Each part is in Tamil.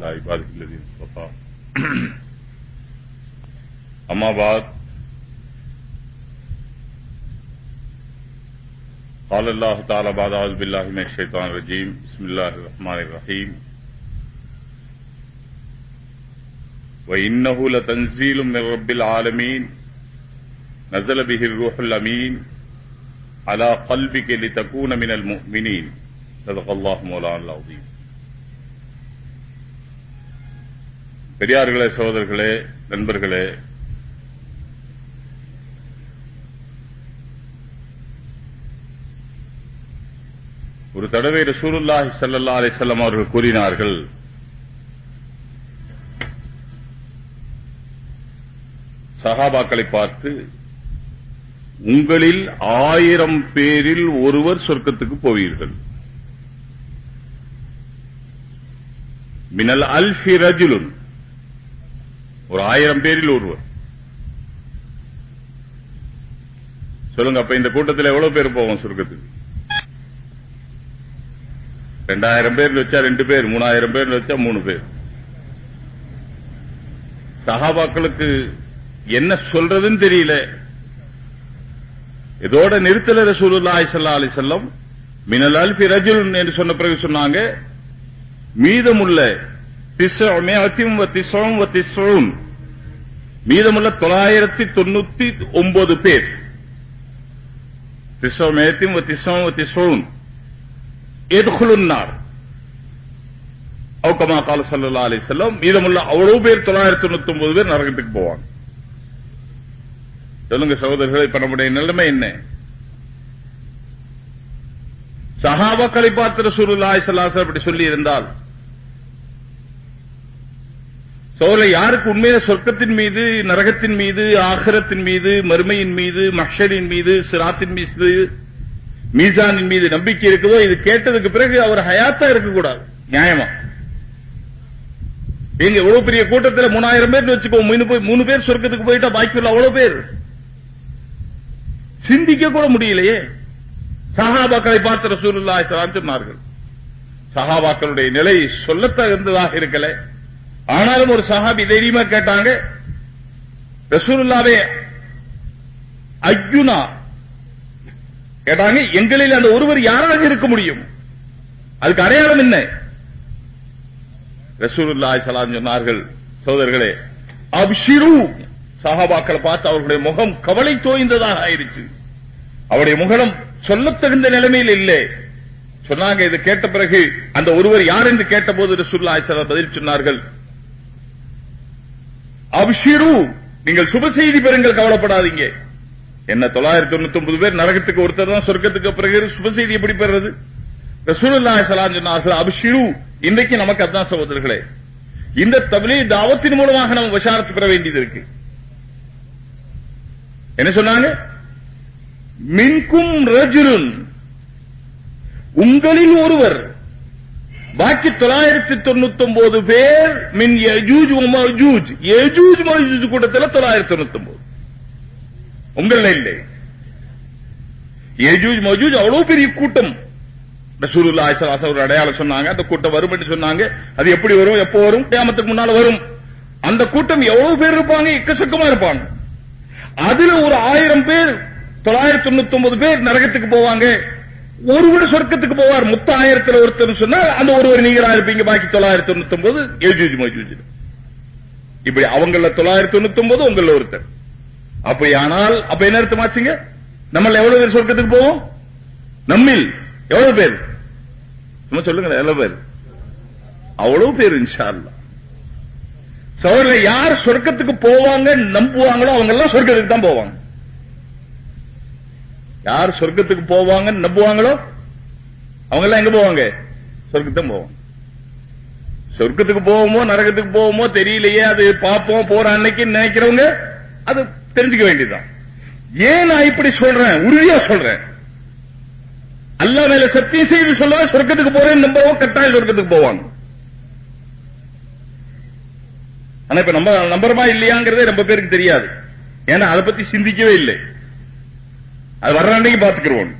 على عباده الذين اصطفى أما بعد، قال الله تعالى بعد أعوذ بالله من الشيطان الرجيم بسم الله الرحمن الرحيم وإنه لتنزيل من رب العالمين۔ نزل به الروح الأمين۔ على قلبك لتكون من المؤمنين۔ صدق الله مولانا العظيم பெரியார்களே சகோதரர்களே நண்பர்களே ஒரு தடவை ரசூலுல்லாஹி சல்லா அலைஹி அவர்கள் கூறினார்கள் சகாபாக்களை பார்த்து உங்களில் ஆயிரம் பேரில் ஒருவர் சொர்க்கத்துக்கு போவீர்கள். மினல் அல்ஃபி ரஜுலுன் ஒரு ஆயிரம் பேரில் ஒருவர். சொல்லுங்க அப்ப இந்த கூட்டத்தில் எவ்வளவு பேர் போவோம் சுருக்கத்துக்கு? ரெண்டாயிரம் பேர் வச்சா ரெண்டு பேர் மூணாயிரம் பேர் வச்சா மூணு பேர். சகாபாக்களுக்கு என்ன சொல்றதுன்னு தெரியல. இதோட நிறுத்தல ரசூலுல்லா அலிசல்லா அலி செல்லம் மினலால் பிரஜுல் என்று சொன்ன பிறகு சொன்னாங்க மீதமுள்ள மீதமுள்ள தொள்ளாயிரத்தி தொண்ணூத்தி ஒன்பது பேர். எதுகுலுன்னார் அவுக்கமா கால சல்லா அலி செல்லம் மீதமுள்ள அவ்வளவு பேர் தொள்ளாயிரத்தி தொண்ணூத்தி ஒன்பது பேர் நரகத்துக்கு போவாங்க. சொல்லுங்க சகோதரர்கள் இப்ப நம்முடைய நிலைமை என்ன? சஹாபாக்களை பார்த்து ரசூலுல்லாஹி செல்லாசர் அப்படி சொல்லி இருந்தால் சோழ யாருக்கு உண்மையில சொர்க்கத்தின் மீது நரகத்தின் மீது ஆகரத்தின் மீது மறுமையின் மீது மக்ஷனின் மீது சிராத்தின் மீது மீசானின் மீது நம்பிக்கை இருக்குதோ இது கேட்டதுக்கு பிறகு அவர் ஹயாத்தா இருக்கக்கூடாது. நியாயமா? எங்க எவ்வளவு பெரிய கூட்டத்தில் மூணாயிரம் பேர் வச்சுக்கோ மூணு பேர் சொர்க்கத்துக்கு போயிட்டா பாக்கியுள்ள அவ்வளவு பேர். சிந்திக்க கூட முடியலையே. சஹாபாக்களை பார்த்து ரசூலுல்லாஹி சொன்னார்கள். சஹாபாக்களுடைய நிலை சொல்லத்தகுந்ததாக இருக்கலை. ஆனாலும் ஒரு சஹாபி தைரியமா கேட்டாங்க ரசூலுல்லாவே அய்யுனா கேட்டாங்க எங்களில் அந்த ஒருவர் யாராக இருக்க முடியும்? அதுக்கு அடையாளம் என்ன? ரசூலுல்லாஹி சலாம் சொன்னார்கள் சோதர்களே அப்ஷிரு. சஹாபாக்களை பார்த்து அவர்களுடைய முகம் கவலை தோய்ந்ததாக ஆயிருச்சு. அவருடைய முகம் சொல்லத்தகுந்த நிலைமையில் இல்லை. சொன்னாங்க இது கேட்ட பிறகு அந்த ஒருவர் யார் என்று கேட்டபோது ரசூல்லா பதில் சொன்னார்கள் அபிஷிரு நீங்கள் சுப செய்தி பெறுங்கள் கவலைப்படாதீங்க. என்ன தொள்ளாயிரத்தி தொண்ணூத்தி ஒன்பது பேர் நரகத்துக்கு ஒருத்தர் தான் சொர்க்கத்துக்கு பிறகு சுப செய்தி எப்படி பெறுறது? ரசூலுல்லாஹி ஸல்லல்லாஹு சொன்னார்கள் அபிஷிரு இன்றைக்கு நமக்கு அதான் சகோதரர்களே. இந்த தபிலி தாவத்தின் மூலமாக நம்ம விசாரத்து பெற வேண்டியது இருக்கு. என்ன சொன்னாங்க? மின்கும் ரஜுலுன் உங்களில் ஒருவர் பாக்கி தொள்ளாயிரத்தி தொண்ணூத்தி ஒன்பது பேர் மின் யஜூஜ் மஜூஜ் யஜூஜ் மஜூஜ் கூட்டத்தில் தொள்ளாயிரத்தி தொண்ணூத்தி ஒன்பது உங்கள இல்லை யஜூஜ் மஜூஜ் அவ்வளவு பெரிய கூட்டம் ரசூலுல்லா ஆயிசலாச ஒரு அடையாளம் சொன்னாங்க அந்த கூட்டம் வரும் என்று சொன்னாங்க அது எப்படி வரும் எப்போ வரும் கியாமத்துக்கு முன்னால வரும் அந்த கூட்டம் எவ்வளவு பேர் இருப்பாங்க இக்கசக்கமா இருப்பாங்க அதுல ஒரு ஆயிரம் பேர் தொள்ளாயிரத்தி தொண்ணூத்தி ஒன்பது பேர் நரகத்துக்கு போவாங்க ஒருவர் சொர்க்கத்துக்கு போவார். மொத்த ஆயிரத்துல ஒருத்தர் சொன்னா அந்த ஒருவர் நீங்களா இருப்பீங்க. பாக்கி தொள்ளாயிரத்தி தொண்ணூத்தி ஒன்பது ஏஜூஜ் மஜூஜ். இப்படி அவங்கள தொள்ளாயிரத்தி தொண்ணூத்தி ஒன்பது உங்கள ஒருத்தர். அப்படி ஆனால் அப்ப என்ன அர்த்தமாச்சுங்க நம்மள எவ்வளவு பேர் சொர்க்கத்துக்கு போவோம்? நம்மில். எவ்வளவு பேர்? நம்ம சொல்லுங்க எவ்வளவு பேர்? அவ்வளவு பேர் இன்ஷா அல்லா சவர்ல யார் சொர்க்கத்துக்கு போவாங்க நம்புவாங்களோ அவங்க எல்லாம் சொர்க்கத்துக்கு தான் போவாங்க. யார் சொர்க்கத்துக்கு போவாங்கன்னு நம்புவாங்களோ அவங்க எல்லாம் எங்க போவாங்க? சொர்க்கத்தான் போவாங்க. சொர்க்கத்துக்கு போவோமோ நரகத்துக்கு போவோமோ தெரியலையே அது பார்ப்போம் போற அன்னைக்கு நினைக்கிறவங்க அது தெரிஞ்சுக்க வேண்டியதுதான். ஏன் நான் இப்படி சொல்றேன்? உறுதியா சொல்றேன். அல்லா மேல சத்தியம் செய்து சொல்லவே சொர்க்கத்துக்கு போறேன் நம்பவும் கட்டாயம் சொர்க்கத்துக்கு போவாங்க. ஆனா இப்ப நம்ம நம்பரமா இல்லையாங்கிறதே ரொம்ப பேருக்கு தெரியாது. ஏன்னா அதை பத்தி சிந்திக்கவே இல்லை. அது வர்ற அன்னைக்கு பாத்துக்கிறோம்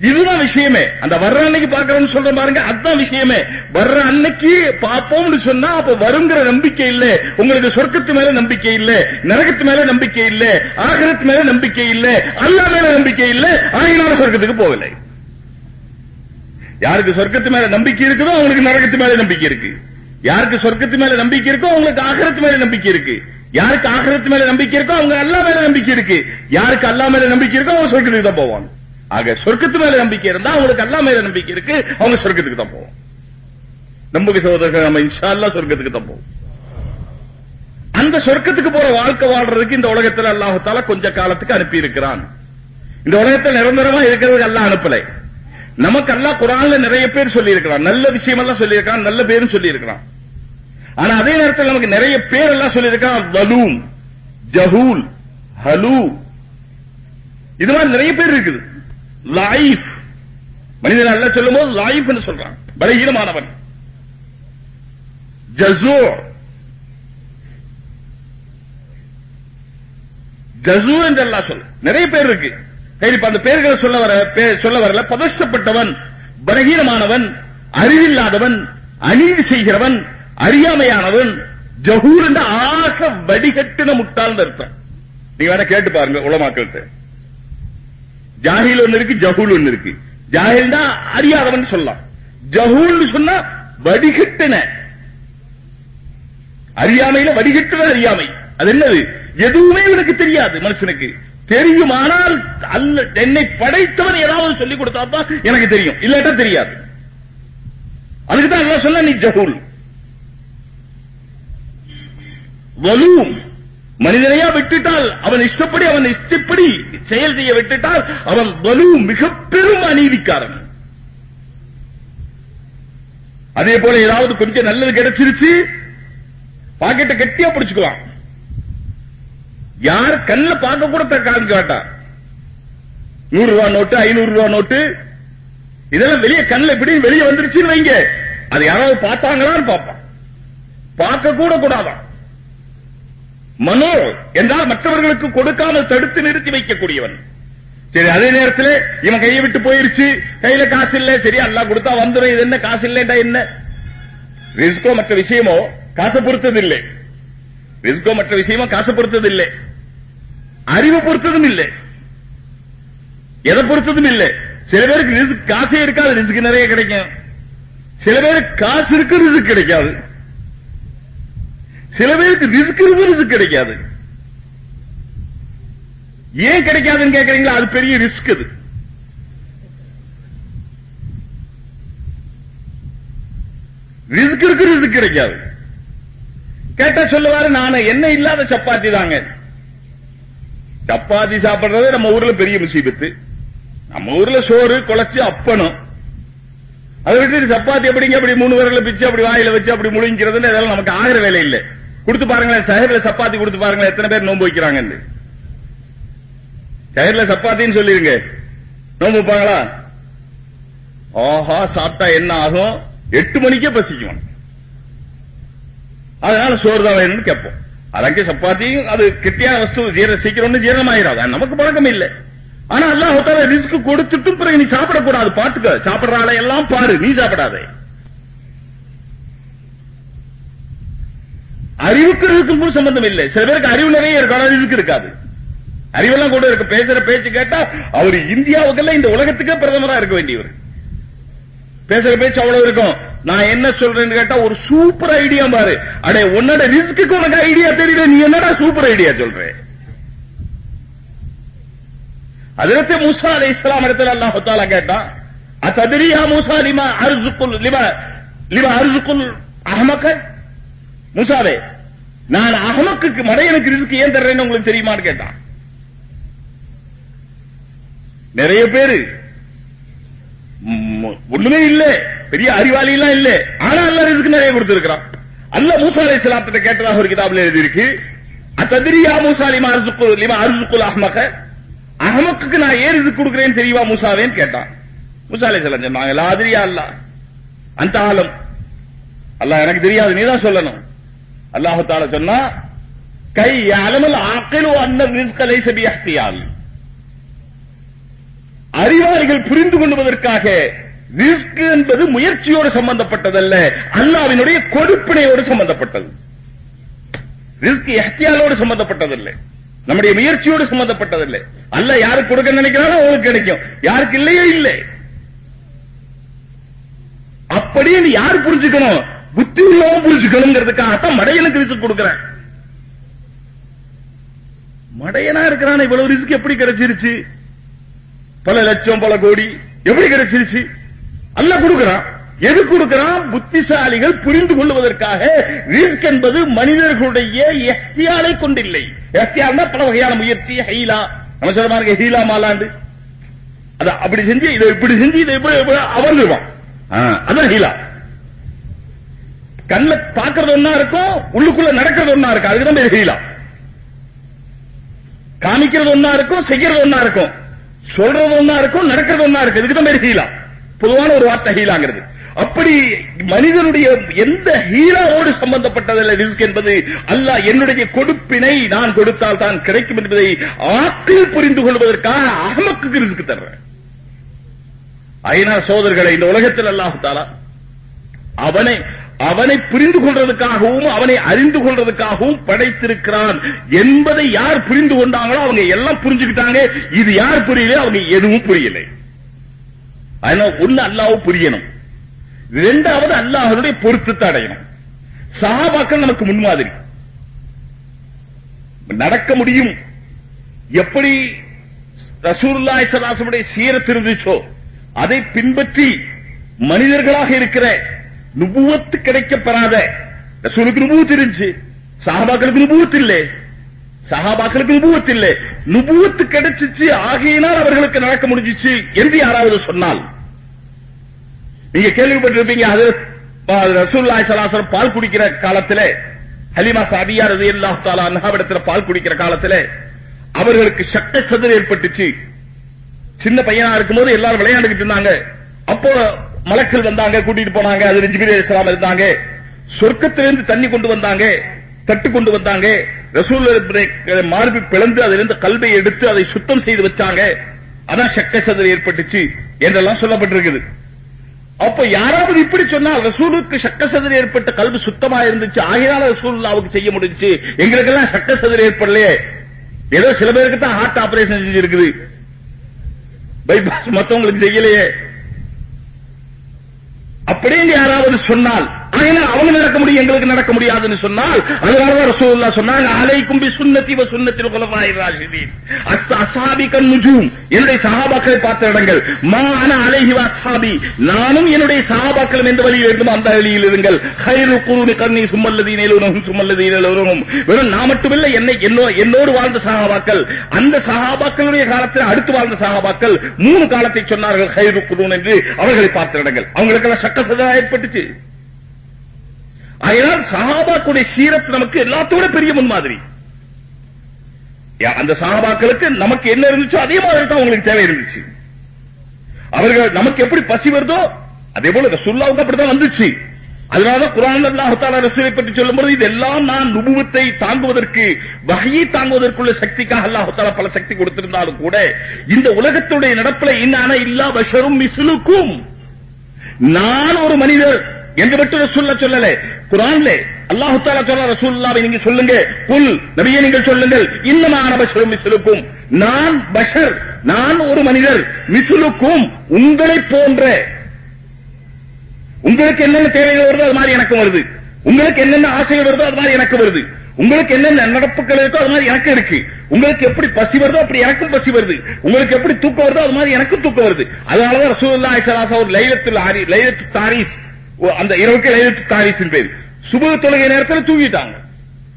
இதுதான் விஷயமே. அந்த வர்ற அன்னைக்கு பாக்குறோம்னு சொல்ற பாருங்க அதுதான் விஷயமே. வர்ற அன்னைக்கு பார்ப்போம்னு சொன்னா அப்ப வருங்கிற நம்பிக்கை இல்ல. உங்களுக்கு சொர்க்கத்து மேல நம்பிக்கை இல்ல நரகத்து மேல நம்பிக்கை இல்ல ஆகரத்து மேல நம்பிக்கை இல்ல அல்லா மேல நம்பிக்கை இல்ல ஆகினால சொர்க்கத்துக்கு போகலை. யாருக்கு சொர்க்கத்து மேல நம்பிக்கை இருக்குதோ அவங்களுக்கு நரகத்து மேல நம்பிக்கை இருக்கு. யாருக்கு சொர்க்கத்து மேல நம்பிக்கை இருக்கோ அவங்களுக்கு ஆகரத்து மேல நம்பிக்கை இருக்கு. யாருக்கு ஆகிரத்து மேல நம்பிக்கை இருக்கோ அவங்க அல்லா மேல நம்பிக்கை இருக்கு. யாருக்கு அல்லா மேல நம்பிக்கை இருக்கோ அவங்க சொர்க்கத்துக்கு தான் போவாங்க. ஆக சொர்க்கத்து மேல நம்பிக்கை இருந்தா அவங்களுக்கு அல்லா மேல நம்பிக்கை இருக்கு அவங்க சொர்க்கத்துக்கு தான் போவோம் நம்புக சகோதரர்கள் நம்ம இன்ஷா அல்லா சொர்க்கத்துக்கு தான் போவோம். அந்த சொர்க்கத்துக்கு போற வாழ்க்கை வாழ்றதுக்கு இந்த உலகத்துல அல்லாஹால கொஞ்ச காலத்துக்கு அனுப்பி இருக்கிறான் இந்த உலகத்தில் நிரந்தரமா இருக்கிறதுக்கு அல்லா அனுப்பலை. நமக்கு அல்லா குரான்ல நிறைய பேர் சொல்லி இருக்கிறான் நல்ல விஷயம் எல்லாம் சொல்லி இருக்கான் நல்ல பேரும் சொல்லி இருக்கிறான் ஆனா அதே நேரத்தில் நமக்கு நிறைய பேர் எல்லாம் சொல்லியிருக்கான் வலூம் ஜஹூல் ஹலூ. இது மாதிரி நிறைய பேர் இருக்குது. லைஃப் மனிதன் அல்ல சொல்லும் போது லைஃப் சொல்றான். பலகீனமானவன். ஜசூ. ஜசூ என்று எல்லாம் சொல்ல நிறைய பேர் இருக்கு. சரி இப்ப அந்த பேர்களை சொல்ல வர சொல்ல வரல. பதஷ்டப்பட்டவன் பலகீனமானவன் அறிவில்லாதவன் அநீதி செய்கிறவன் அறியாமையானவன் ஜஹூர் என்ற ஆக வடிகட்டின முட்டாள் அர்த்தம். நீங்க வேணா கேட்டு பாருங்க உலமாக்கள்கிட்ட. ஜாகில் ஒன்னு இருக்கு ஜஹூல் ஒன்னு இருக்கு. ஜாஹில்னா அறியாதவன் சொல்லலாம். ஜஹூல் சொன்னா வடிகட்டின. அறியாமையில வடிகட்டுற அறியாமை. அது என்னது? எதுவுமே எனக்கு தெரியாது மனுஷனுக்கு. தெரியுமானால் அல்ல என்னை படைத்தவன் ஏதாவது சொல்லிக் கொடுத்தா தான் எனக்கு தெரியும். இல்லாட்டா தெரியாது. அதுக்குதான் சொல்ல நீ ஜஹூல் வலூம் மனிதனையா விட்டுட்டால் அவன் இஷ்டப்படி அவன் இஷ்டப்படி செயல் செய்ய விட்டுட்டால் அவன் வலு மிக பெரும் அநீதிக்காரன். அதே போல ஏதாவது கொஞ்சம் நல்லது கிடைச்சிருச்சு பாக்கெட்டை கெட்டியா பிடிச்சுக்குவான் யார் கண்ணுல பார்க்க கூட காமிக்க மாட்டா. நூறு ரூபா நோட்டு ஐநூறு ரூபா நோட்டு இதெல்லாம் வெளியே கண்ணில் இப்படி வெளியே வந்துருச்சுன்னு வைங்க. அது யாராவது பார்த்தாங்களான்னு பார்ப்பான். பார்க்க கூட கூடாதான். மனோ என்றால் மற்றவர்களுக்கு கொடுக்காமல் தடுத்து நிறுத்தி வைக்கக்கூடியவன். சரி அதே நேரத்தில் இவன் கையை விட்டு போயிருச்சு. கையில காசு இல்ல சரி அல்லாஹ் கொடுத்தா வந்துடும் இது என்ன? காசு இல்லைண்டா என்ன? ரிஸ்கோ மற்ற விஷயமோ காசை பொறுத்தது இல்லை ரிஸ்கோ மற்ற விஷயமோ காசை பொறுத்தது இல்லை அறிவை பொறுத்ததும் இல்லை எதை பொறுத்ததும் இல்லை சில பேருக்கு ரிஸ்க் காசே இருக்காது. ரிஸ்க் நிறைய கிடைக்கும். சில பேருக்கு காசு இருக்கு ரிஸ்க் கிடைக்காது. சில பேருக்கு ரிஸ்க் இருக்கு ரிஸ்க் கிடைக்காது. ஏன் கிடைக்காதுன்னு கேக்குறீங்களா? அது பெரிய ரிஸ்க் அது. ரிஸ்க் இருக்கு ரிஸ்க் கிடைக்காது. கேட்டா சொல்லுவாரு நான் என்ன இல்லாத சப்பாத்தி தாங்க. சப்பாத்தி சாப்பிடுறது நம்ம ஊர்ல பெரிய முசீபத்து. நம்ம ஊர்ல சோறு குழச்சு அப்பணும். அதை விட்டு சப்பாத்தி எப்படிங்க அப்படி மூணு விரல பிச்சு அப்படி வாயில வச்சு அப்படி முழுங்கிறதுன்னு இதெல்லாம் நமக்கு ஆகிற வேலை இல்லை. கொடுத்து பாருங்களேன் சஹர்ல சப்பாத்தி கொடுத்து பாருங்களேன் எத்தனை பேர் நோன்பு வைக்கிறாங்கன்னு. சஹர்ல சப்பாத்தின்னு சொல்லிருங்க. நோன்பு வைப்பாங்களா? ஆஹா சாப்பிட்டா என்ன ஆகும்? எட்டு மணிக்கே பசிக்கும். அதனால சோறு தான் வேணும்னு கேட்போம். அதற்கு சப்பாத்தியும் அது கெட்டியான வஸ்து ஜீர சீக்கிரம் ஜீரணமாயிராது. அது நமக்கு பழக்கம் இல்லை. ஆனா அல்லாஹ் ரிஸ்க் கொடுத்துட்டும் பிறகு நீ சாப்பிடக்கூடாது. பாத்துக்க சாப்பிடுற ஆளை எல்லாம் பாரு நீ சாப்பிடாதே. அறிவுக்கு இருக்கும் சம்பந்தம் இல்லை. சில பேருக்கு அறிவு நிறைய இருக்கு அறிவுக்கு இருக்காது. அறிவெல்லாம் கூட இருக்கு. பேசுற பேச்சு கேட்டா அவர் இந்தியாவுக்கெல்லாம் இந்த உலகத்துக்கே பிரதமரா இருக்க வேண்டியவர். பேசுற பேச்சு அவ்வளவு இருக்கும். நான் என்ன சொல்றேன்னு கேட்டா ஒரு சூப்பர் ஐடியா பாரு. அடே உன்னோட ரிஸ்க்கு உனக்கு ஐடியா தெரியல நீ என்னடா சூப்பர் ஐடியா சொல்ற? அதிரத்தை மூசா அலை இஸ்லாம் இடத்துல அல்லாஹ் தாலா கேட்டான் அத்ததிரியா மூசா லிமா அர்சுக்குல் லிமா லிமா அர்சுக்குல் அஹமக்க? முசாவே நான் அகமக்கு மடையனுக்கு ரிஸ்க் ஏன் தர்றேன்னு உங்களுக்கு தெரியுமான்னு கேட்டான். நிறைய பேரு ஒண்ணுமே இல்ல பெரிய அறிவாளி எல்லாம் இல்ல ஆனா அல்ல ரிஸ்க் நிறைய கொடுத்திருக்கிறான். அல்ல மூசா அலை இஸ்லாத்திட்ட கேட்டதாக ஒரு கிதாபில் எழுதியிருக்கு அத்ததிரியா மூசா லிமா அர்சுக்குல் லிமா அர்சுக்குல் அஹமக்க அகமக்குக்கு நான் ஏன் ரிஸ்க் கொடுக்கிறேன்னு தெரியுமா மூசாவேன்னு கேட்டான். மூசா அலை இஸ்லாம் சொன்னாங்க "லா அதிரியா அல்ல அந்த ஆலம். அல்ல எனக்கு தெரியாது நீதான் சொல்லணும். அல்லாஹால சொன்னா கை அலமல் ஆக்கிலு அன்ன ரிஸ்கலை அறிவாளிகள் புரிந்து கொள்வதற்காக ரிஸ்க் என்பது முயற்சியோடு சம்பந்தப்பட்டதல்ல அல்லாவினுடைய கொடுப்பினையோடு சம்பந்தப்பட்டது. ரிஸ்க் எஹ்தியாலோடு சம்பந்தப்பட்டதில்லை. நம்முடைய முயற்சியோடு சம்பந்தப்பட்டதில்லை. அல்ல யாருக்கு கொடுக்க நினைக்கிறாரோ அவங்களுக்கு கிடைக்கும். யாருக்கு இல்லையே இல்லை. அப்படியே யார் புரிஞ்சுக்கணும்? புத்தி உள்ளவன் புரிஞ்சுக்கணுங்கிறதுக்காகத்தான் மடையனுக்கு ரிஸ்க் கொடுக்கிறேன். மடையனா இருக்கிறான் இவ்வளவு ரிஸ்க் எப்படி கிடைச்சிருச்சு? பல லட்சம் பல கோடி எப்படி கிடைச்சிருச்சு? அல்ல கொடுக்கிறான். எது கொடுக்கிறான்? புத்திசாலிகள் புரிந்து கொள்வதற்காக. ரிஸ்க் என்பது மனிதர்களுடைய எஃப்தியாலை கொண்டில்லை. எஃப்தியால்னா பல வகையான முயற்சி ஹைலா. நம்ம சொல்ற மாதிரி ஹீலா மாலாண்டு. அத அப்படி செஞ்சு இதை இப்படி செஞ்சு இதை இப்படி இப்படி அதான் ஹீலா. கண்ண பாக்குறது ஒன்னா இருக்கும் உள்ளுக்குள்ள நடக்கிறது ஒன்னா இருக்கும் அதுக்குதான் பேர் ஹீலா. காமிக்கிறது ஒன்னா இருக்கும் செய்யறது ஒன்னா இருக்கும் சொல்றது ஒன்னா இருக்கும் நடக்கிறது ஒன்னா இருக்கு இதுக்குதான் பேர் ஹீலா. பொதுவான ஒரு வார்த்தை ஹீலாங்கிறது. அப்படி மனிதனுடைய எந்த ஹீலாவோடு சம்பந்தப்பட்டதல்ல ரிஸ்க் என்பது அல்லாஹ் என்னுடைய கொடுப்பினை நான் கொடுத்தால் தான் கிடைக்கும் என்பதை ஆக்கில் புரிந்து கொள்வதற்காக அகமக்கு ரிஸ்க் தர்றேன். ஐநா சோதர்களை இந்த உலகத்தில் அல்லாஹு தாலா அவனை அவனை புரிந்து கொள்றதுக்காகவும் அவனை அறிந்து கொள்றதுக்காகவும் படைத்திருக்கிறான் என்பதை யார் புரிந்து கொண்டாங்களோ அவங்க எல்லாம் புரிஞ்சுக்கிட்டாங்க. இது யார் புரியல? அவங்க எதுவும் புரியலை. அதனால ஒண்ணு அல்லாவும் புரியணும். இரண்டாவது அல்லாஹனுடைய பொருத்தத்தை அடையணும். சகாபாக்கள் நமக்கு முன்மாதிரி. நடக்க முடியும். எப்படி ரசூலுல்லாஹி ஸல்லல்லாஹு சீரத் இருந்துச்சோ அதை பின்பற்றி மனிதர்களாக இருக்கிற நுபுவத்து கிடைக்கப்பெறாத. ரசூலுக்கு நுபுவத்து இருந்துச்சு. சஹாபாக்களுக்கு நுபுவத்து இல்லை. சஹாபாக்களுக்கு நுபுவத்து இல்லை. நுபுவத்து கிடைச்சிச்சு ஆகையினால் அவர்களுக்கு நடக்க முடிஞ்சிச்சு. என்று யாராவது சொன்னால். நீங்க கேள்விப்பட்டிருப்பீங்க அது ரசூல்லாய் சலாசரம் பால் குடிக்கிற காலத்துல ஹலிமா சாதியா ரதி அல்லாஹ் தாலா பால் குடிக்கிற காலத்துல அவர்களுக்கு சட்ட சதுர ஏற்பட்டுச்சு. சின்ன பையனா இருக்கும்போது எல்லாரும் விளையாண்டுகிட்டு இருந்தாங்க. அப்போ மலக்கள் வந்தாங்க கூட்டிட்டு போனாங்க அது ஜிபிரி இஸ்லாம் இருந்தாங்க. சொர்க்கத்திலிருந்து தண்ணி கொண்டு வந்தாங்க தட்டு கொண்டு வந்தாங்க. ரசூல் மார்பு பிளந்து அதிலிருந்து கல்வை எடுத்து அதை சுத்தம் செய்து வச்சாங்க. அதான் சக்க சதுர ஏற்பட்டுச்சு என்றெல்லாம் சொல்லப்பட்டிருக்குது. அப்ப யாராவது இப்படி சொன்னால் ரசூலுக்கு சக்க சதுர ஏற்பட்ட கல்வி சுத்தமா இருந்துச்சு ஆகையால ரசூல்லாவுக்கு செய்ய முடிஞ்சுச்சு. எங்களுக்கெல்லாம் சக்க சதுர ஏற்படலையே. ஏதோ சில பேருக்கு தான் ஹார்ட் ஆபரேஷன் செஞ்சிருக்குது. பைபாஸ் மத்தவங்களுக்கு செய்யலையே. அப்படின்னு யாராவது சொன்னால் ஆகையினால் அவங்க நடக்க முடியும் எங்களுக்கு நடக்க முடியாதுன்னு சொன்னால் அதனாலதான் ரசூல்லா சொன்னாங்க அலைக்கும் பி சுண்ணத்தி வ சுண்ணத்தில் குலஃபாய் ராஷிதீன். அஸ்ஹாபி கன் நுஜூம் என்னுடைய சஹாபாக்களை பார்த்த இடங்கள் மா அன அலைஹி வ அஸ்ஹாபி. நானும் என்னுடைய சஹாபாக்களும் எந்த வழியில் இருந்தும் அந்த வழியில் இருங்கள். ஹைரு குருனி கர்னி சும்மல்லதீன இலுனஹும் சும்மல்லதீன இலுனஹும் வெறும் நான் மட்டுமில்லை என்னை என்னோடு வாழ்ந்த சஹாபாக்கள் அந்த சஹாபாக்களுடைய காலத்தில் அடுத்து வாழ்ந்த சஹாபாக்கள் மூணு காலத்தை சொன்னார்கள் ஹைரு குருன் என்று அவர்களை பார்த்த இடங்கள். அவங்களுக்கெல்லாம் சக்க சதா ஏற்பட்டுச்சு. அதனால் சஹாபாக்குடைய சீரத் நமக்கு எல்லாத்தோட பெரிய முன்மாதிரி அந்த சஹாபாக்களுக்கு நமக்கு என்ன இருந்துச்சோ அதே மாதிரி தான் உங்களுக்கு தேவை இருந்துச்சு. அவர்கள் நமக்கு எப்படி பசி வருதோ அதே போல ரசூல்லாவுக்கு அப்படிதான் வந்துச்சு. அதனால குரான் அல்லாஹ் ரசூலை பற்றி சொல்லும்போது இதெல்லாம் நான் நுபுவத்தை தாங்குவதற்கு வகையை தாங்குவதற்குள்ள சக்திக்காக அல்லாஹால பல சக்தி கொடுத்திருந்தாலும் கூட இந்த உலகத்துடைய நடப்புல இன்னான இல்லா பஷரும் மிசுலுக்கும் நான் ஒரு மனிதர் என்று மட்டும் சொல்ல சொல்லல. குரான்ல அல்லாஹு தாலா சொல்ற ரசூல்லாவை நீங்க சொல்லுங்க. குல் நபியை நீங்கள் சொல்லுங்கள். இன்னமான பஷரும் மிசுலுக்கும் நான் பஷர் நான் ஒரு மனிதர் மிசுலுக்கும் உங்களை போன்ற. உங்களுக்கு என்னென்ன தேவைகள் வருதோ அது மாதிரி எனக்கும் வருது. உங்களுக்கு என்னென்ன ஆசைகள் வருதோ அது மாதிரி எனக்கு வருது. உங்களுக்கு என்னென்ன நடப்புகள் இருக்கோ அது மாதிரி எனக்கு இருக்கு. உங்களுக்கு எப்படி பசி வருதோ அப்படி எனக்கும் பசி வருது. உங்களுக்கு எப்படி தூக்கம் வருதோ அது மாதிரி எனக்கும் தூக்கம் வருது. அதனாலதான் ரசூல்லா ஐசராசா ஒரு லைலத்துல் ஆரி லைலத்து தாரிஸ் அந்த இரவுக்கு லைலத்து தாரிஸின் பேர் சுப தொழுகை நேரத்தில் தூங்கிட்டாங்க.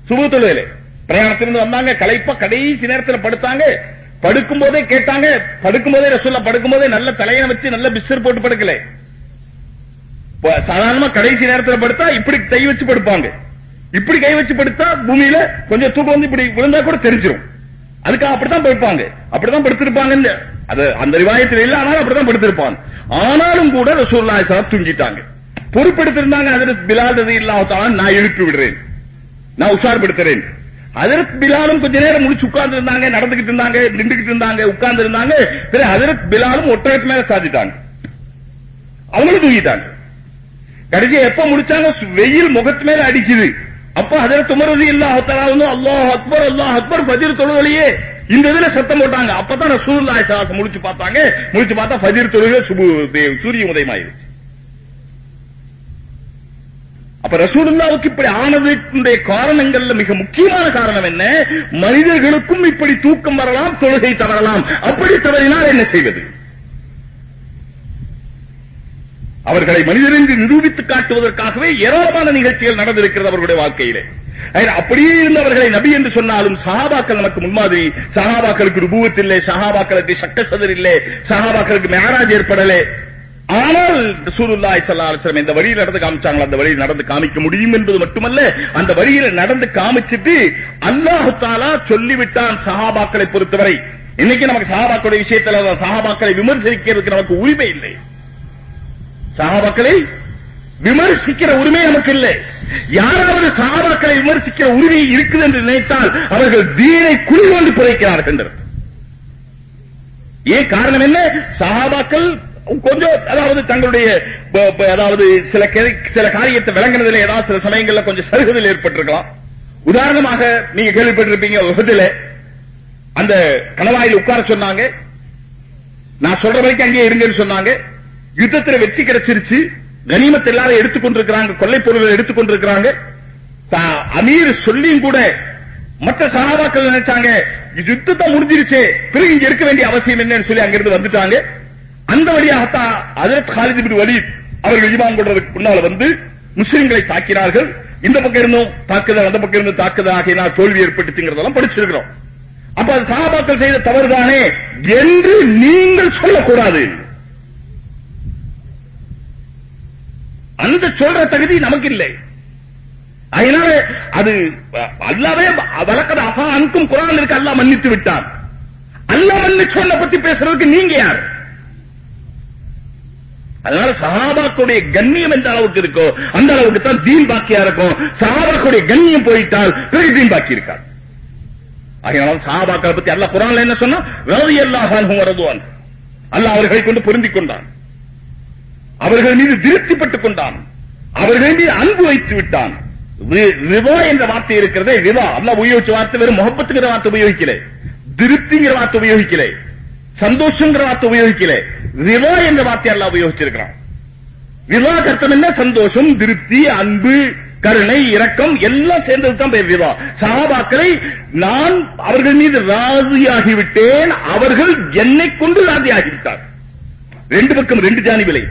சுப தொழுகையில. பிரயாணத்திலிருந்து வந்தாங்க களைப்பா கடைசி நேரத்தில் படுத்தாங்க. படுக்கும் போதே கேட்டாங்க படுக்கும் போதே ரசூல்லா படுக்கும் போதே நல்ல தலையை வச்சு நல்ல பிஸ்டர் போட்டு படுக்கல. சாதாரணமா கடைசி நேரத்தில் படுத்தா இப்படி கை வச்சு படுப்பாங்க. இப்படி கை வச்சு படுத்தா பூமியில கொஞ்சம் தூக்கம் வந்து இப்படி விழுந்தா கூட தெரிஞ்சிடும் அதுக்காக அப்படித்தான் படுப்பாங்க. அப்படித்தான் படுத்திருப்பாங்க. அது அந்த ரிவாயத்தில் இல்ல ஆனாலும் அப்படித்தான் படுத்திருப்பாங்க. ஆனாலும் கூட ரசூல்லா சாப் தூங்கிட்டாங்க. பொறுப்பெடுத்திருந்தாங்க அதற்கு பிலால் ரதி இல்லாமத்தான் நான் எழுப்பி விடுறேன். நான் உஷார்படுத்துறேன். அதற்கு பிலாலும் கொஞ்ச நேரம் முடிச்சு உட்கார்ந்து இருந்தாங்க நடந்துகிட்டு இருந்தாங்க நின்றுகிட்டு இருந்தாங்க உட்கார்ந்து இருந்தாங்க பிறகு அதற்கு பிலாலும் ஒற்றைக்கு மேல சாதிட்டாங்க அவங்களும் தூங்கிட்டாங்க. கடைசியா எப்ப முடிச்சாங்க வெயில் முகத்து மேல அடிக்குது. அப்ப அதில் உமர் ரலியல்லாஹு வந்து அல்லாஹ் அக்பர் அல்லாஹ் அக்பர் பஜிர் தொழுகலையே இந்த இதுல சத்தம் போட்டாங்க. அப்பதான் ரசூலுல்லாஹி ஸல்லல்லாஹு அலைஹி முடிச்சு பார்த்தாங்க. முடிச்சு பார்த்தா ஃபஜ்ர் தொழுகை சுபு சூரிய உதயமாயிருச்சு. அப்ப ரசூலுல்லாவுக்கு இப்படி ஆனதுடைய காரணங்கள்ல மிக முக்கியமான காரணம் என்ன? மனிதர்களுக்கும் இப்படி தூக்கம் வரலாம் தொழுகை தவறலாம். அப்படி தவறினால் என்ன செய்வது? அவர்களை மனிதர் என்று நிரூபித்து காட்டுவதற்காகவே ஏராளமான நிகழ்ச்சிகள் நடந்திருக்கிறது அவர்களுடைய வாழ்க்கையிலே. அப்படியே இருந்தவர்களை நபி என்று சொன்னாலும் சஹாபாக்கள் நமக்கு முன்மாதிரி. சஹாபாக்களுக்கு ருபுவத் இல்லை சஹாபாக்களுக்கு சக்கசதர் இல்லை சஹாபாக்களுக்கு மேராஜ் ஏற்படலே. ஆனால் ரசூலுல்லாஹி ஸல்லல்லாஹு அலைஹி வஸல்லம் இந்த வழியில் நடந்து காமிச்சாங்களா? அந்த வழியில் நடந்து காமிக்க முடியும் என்பது மட்டுமல்ல அந்த வழியில் நடந்து காமிச்சிட்டு அல்லாஹ் தஆலா சொல்லிவிட்டான் சஹாபாக்களை பொறுத்தவரை. இன்னைக்கு நமக்கு சஹாபாக்களுடைய விஷயத்துல சஹாபாக்களை விமர்சிக்கிறதுக்கு நமக்கு உரிமை இல்லை. சஹாபாக்களை விமர்சிக்கிற உரிமை நமக்கு இல்லை. யாராவது சஹாபாக்களை விமர்சிக்கிற உரிமை இருக்குது என்று நினைத்தால் அவர்கள் தீனை குழி கொண்டு புதைக்கிறார்கள் ஏன் காரணம் என்ன? சஹாபாக்கள் கொஞ்சம் அதாவது தங்களுடைய அதாவது சில சில காரியத்தை விளங்குனதில் ஏதாவது சில சமயங்கள்ல கொஞ்சம் சருகுதல் ஏற்பட்டிருக்கலாம். உதாரணமாக நீங்க கேள்விப்பட்டிருப்பீங்க உலகத்தில் அந்த கணவாயில் உட்கார சொன்னாங்க. நான் சொல்ற வரைக்கும் அங்கேயே இருங்கன்னு சொன்னாங்க. யுத்தத்தில் வெற்றி கிடைச்சிருச்சு. கனிமத்தை எல்லாரும் எடுத்துக்கொண்டிருக்கிறாங்க கொள்ளை பொருள்கள் எடுத்துக்கொண்டிருக்கிறாங்க அமீர் சொல்லியும் கூட மற்ற சகாபாக்கள் நினைச்சாங்க யுத்தத்தை முடிஞ்சிருச்சே. பிறகு இங்க இருக்க வேண்டிய அவசியம் என்னன்னு சொல்லி அங்கிருந்து வந்துட்டாங்க. அந்த வழியாகத்தான் அதற்கு ஹாலித் பின் வலீத் அவர்கள் ஈமான் கொள்றதுக்கு முன்னால வந்து முஸ்லிம்களை தாக்கினார்கள். இந்த பக்கம் இருந்தும் தாக்குதல் அந்த பக்கம் இருந்து தாக்குதல் ஆகினால் தோல்வி ஏற்பட்டுச்சுங்கிறதெல்லாம் படிச்சிருக்கிறோம். அப்ப அது சகாபாக்கள் செய்த தவறுதானே என்று நீங்கள் சொல்லக்கூடாது. அந்த சொல்ற தகுதி நமக்கு இல்லை அதனால அது அல்லாவே வழக்கத அஹா அன்கும் குரான் இருக்கு அல்லா மன்னித்து விட்டார் அல்லா மன்னிச்சொல்ல பத்தி பேசுறதுக்கு நீங்க யார்? அதனால சஹாபாக்களுடைய கண்ணியம் எந்த அளவுக்கு இருக்கோ அந்த அளவுக்கு தான் தீன் பாக்கியா இருக்கும். சஹாபாக்களுடைய கண்ணியம் போயிட்டால் பெரிய தீன் பாக்கி இருக்காது. அதனால சஹாபாக்களை பத்தி அல்ல குரான் என்ன சொன்னா? ரவி அல்லாஹ் வரதுவான். அவர்களை கொண்டு பொருந்திக் கொண்டான். அவர்கள் மீது திருப்திப்பட்டுக் கொண்டான். அவர்கள் மீது அன்பு வைத்து விட்டான். ரிவா என்ற வார்த்தை இருக்கிறதே ரிவா. அல்ல உபயோகிச்ச வார்த்தை வெறும் முகப்பத்துங்கிற வார்த்தை உபயோகிக்கல. திருப்திங்கிற வார்த்தை உபயோகிக்கல. சந்தோஷங்கிற வார்த்தை உபயோகிக்கல. ரிவா என்ற வார்த்தை அல்ல உபயோகிச்சிருக்கிறான். விவா அர்த்தம் என்ன? சந்தோஷம் திருப்தி அன்பு கருணை இரக்கம் எல்லாம் சேர்ந்தது தான் பேர் ரிவா நான் அவர்கள் மீது ராதியாகிவிட்டேன் அவர்கள் என்னை கொண்டு ராதியாகிவிட்டார் ரெண்டு பக்கம் ரெண்டு ஜானிவிலை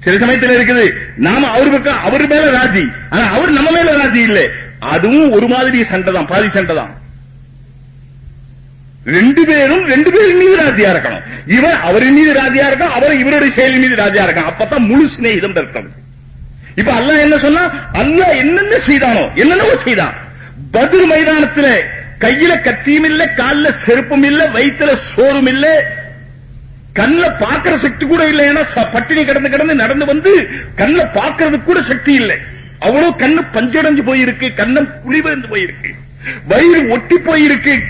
சில சமயத்தில் இருக்குது நாம அவர் பக்கம் அவர் மேல ராஜி. ஆனா அவர் நம்ம மேல ராஜி இல்ல. அதுவும் ஒரு மாதிரி சண்டை தான் பாதி சண்டை தான் ரெண்டு பேரும் ரெண்டு பேரும் மீது ராஜியா இருக்கணும். இவன் அவரின் மீது ராஜியா இருக்கணும் அவர் இவருடைய செயலின் மீது ராஜியா இருக்கணும். அப்பதான் முழு சிநேகிதம் அர்த்தம் இப்ப அல்லாஹ் என்ன சொன்னா? அல்லாஹ் என்னென்ன செய்தானோ என்னென்னவோ செய்தான் பதில் மைதானத்துல கையில கத்தியும் இல்ல கால்ல செருப்பும் இல்ல வயிற்றுல சோறும் இல்ல. கண்ணுல பாக்குற சக்தி கூட இல்லை. ஏன்னா பட்டினி கிடந்து கிடந்து நடந்து வந்து கண்ணுல பாக்குறதுக்கு கூட சக்தி இல்லை. அவ்வளவு கண்ணு பஞ்சடைஞ்சு போயிருக்கு கண்ணம் குழிவிழுந்து போயிருக்கு. வயிறு ஒட்டி போயிருக்கு.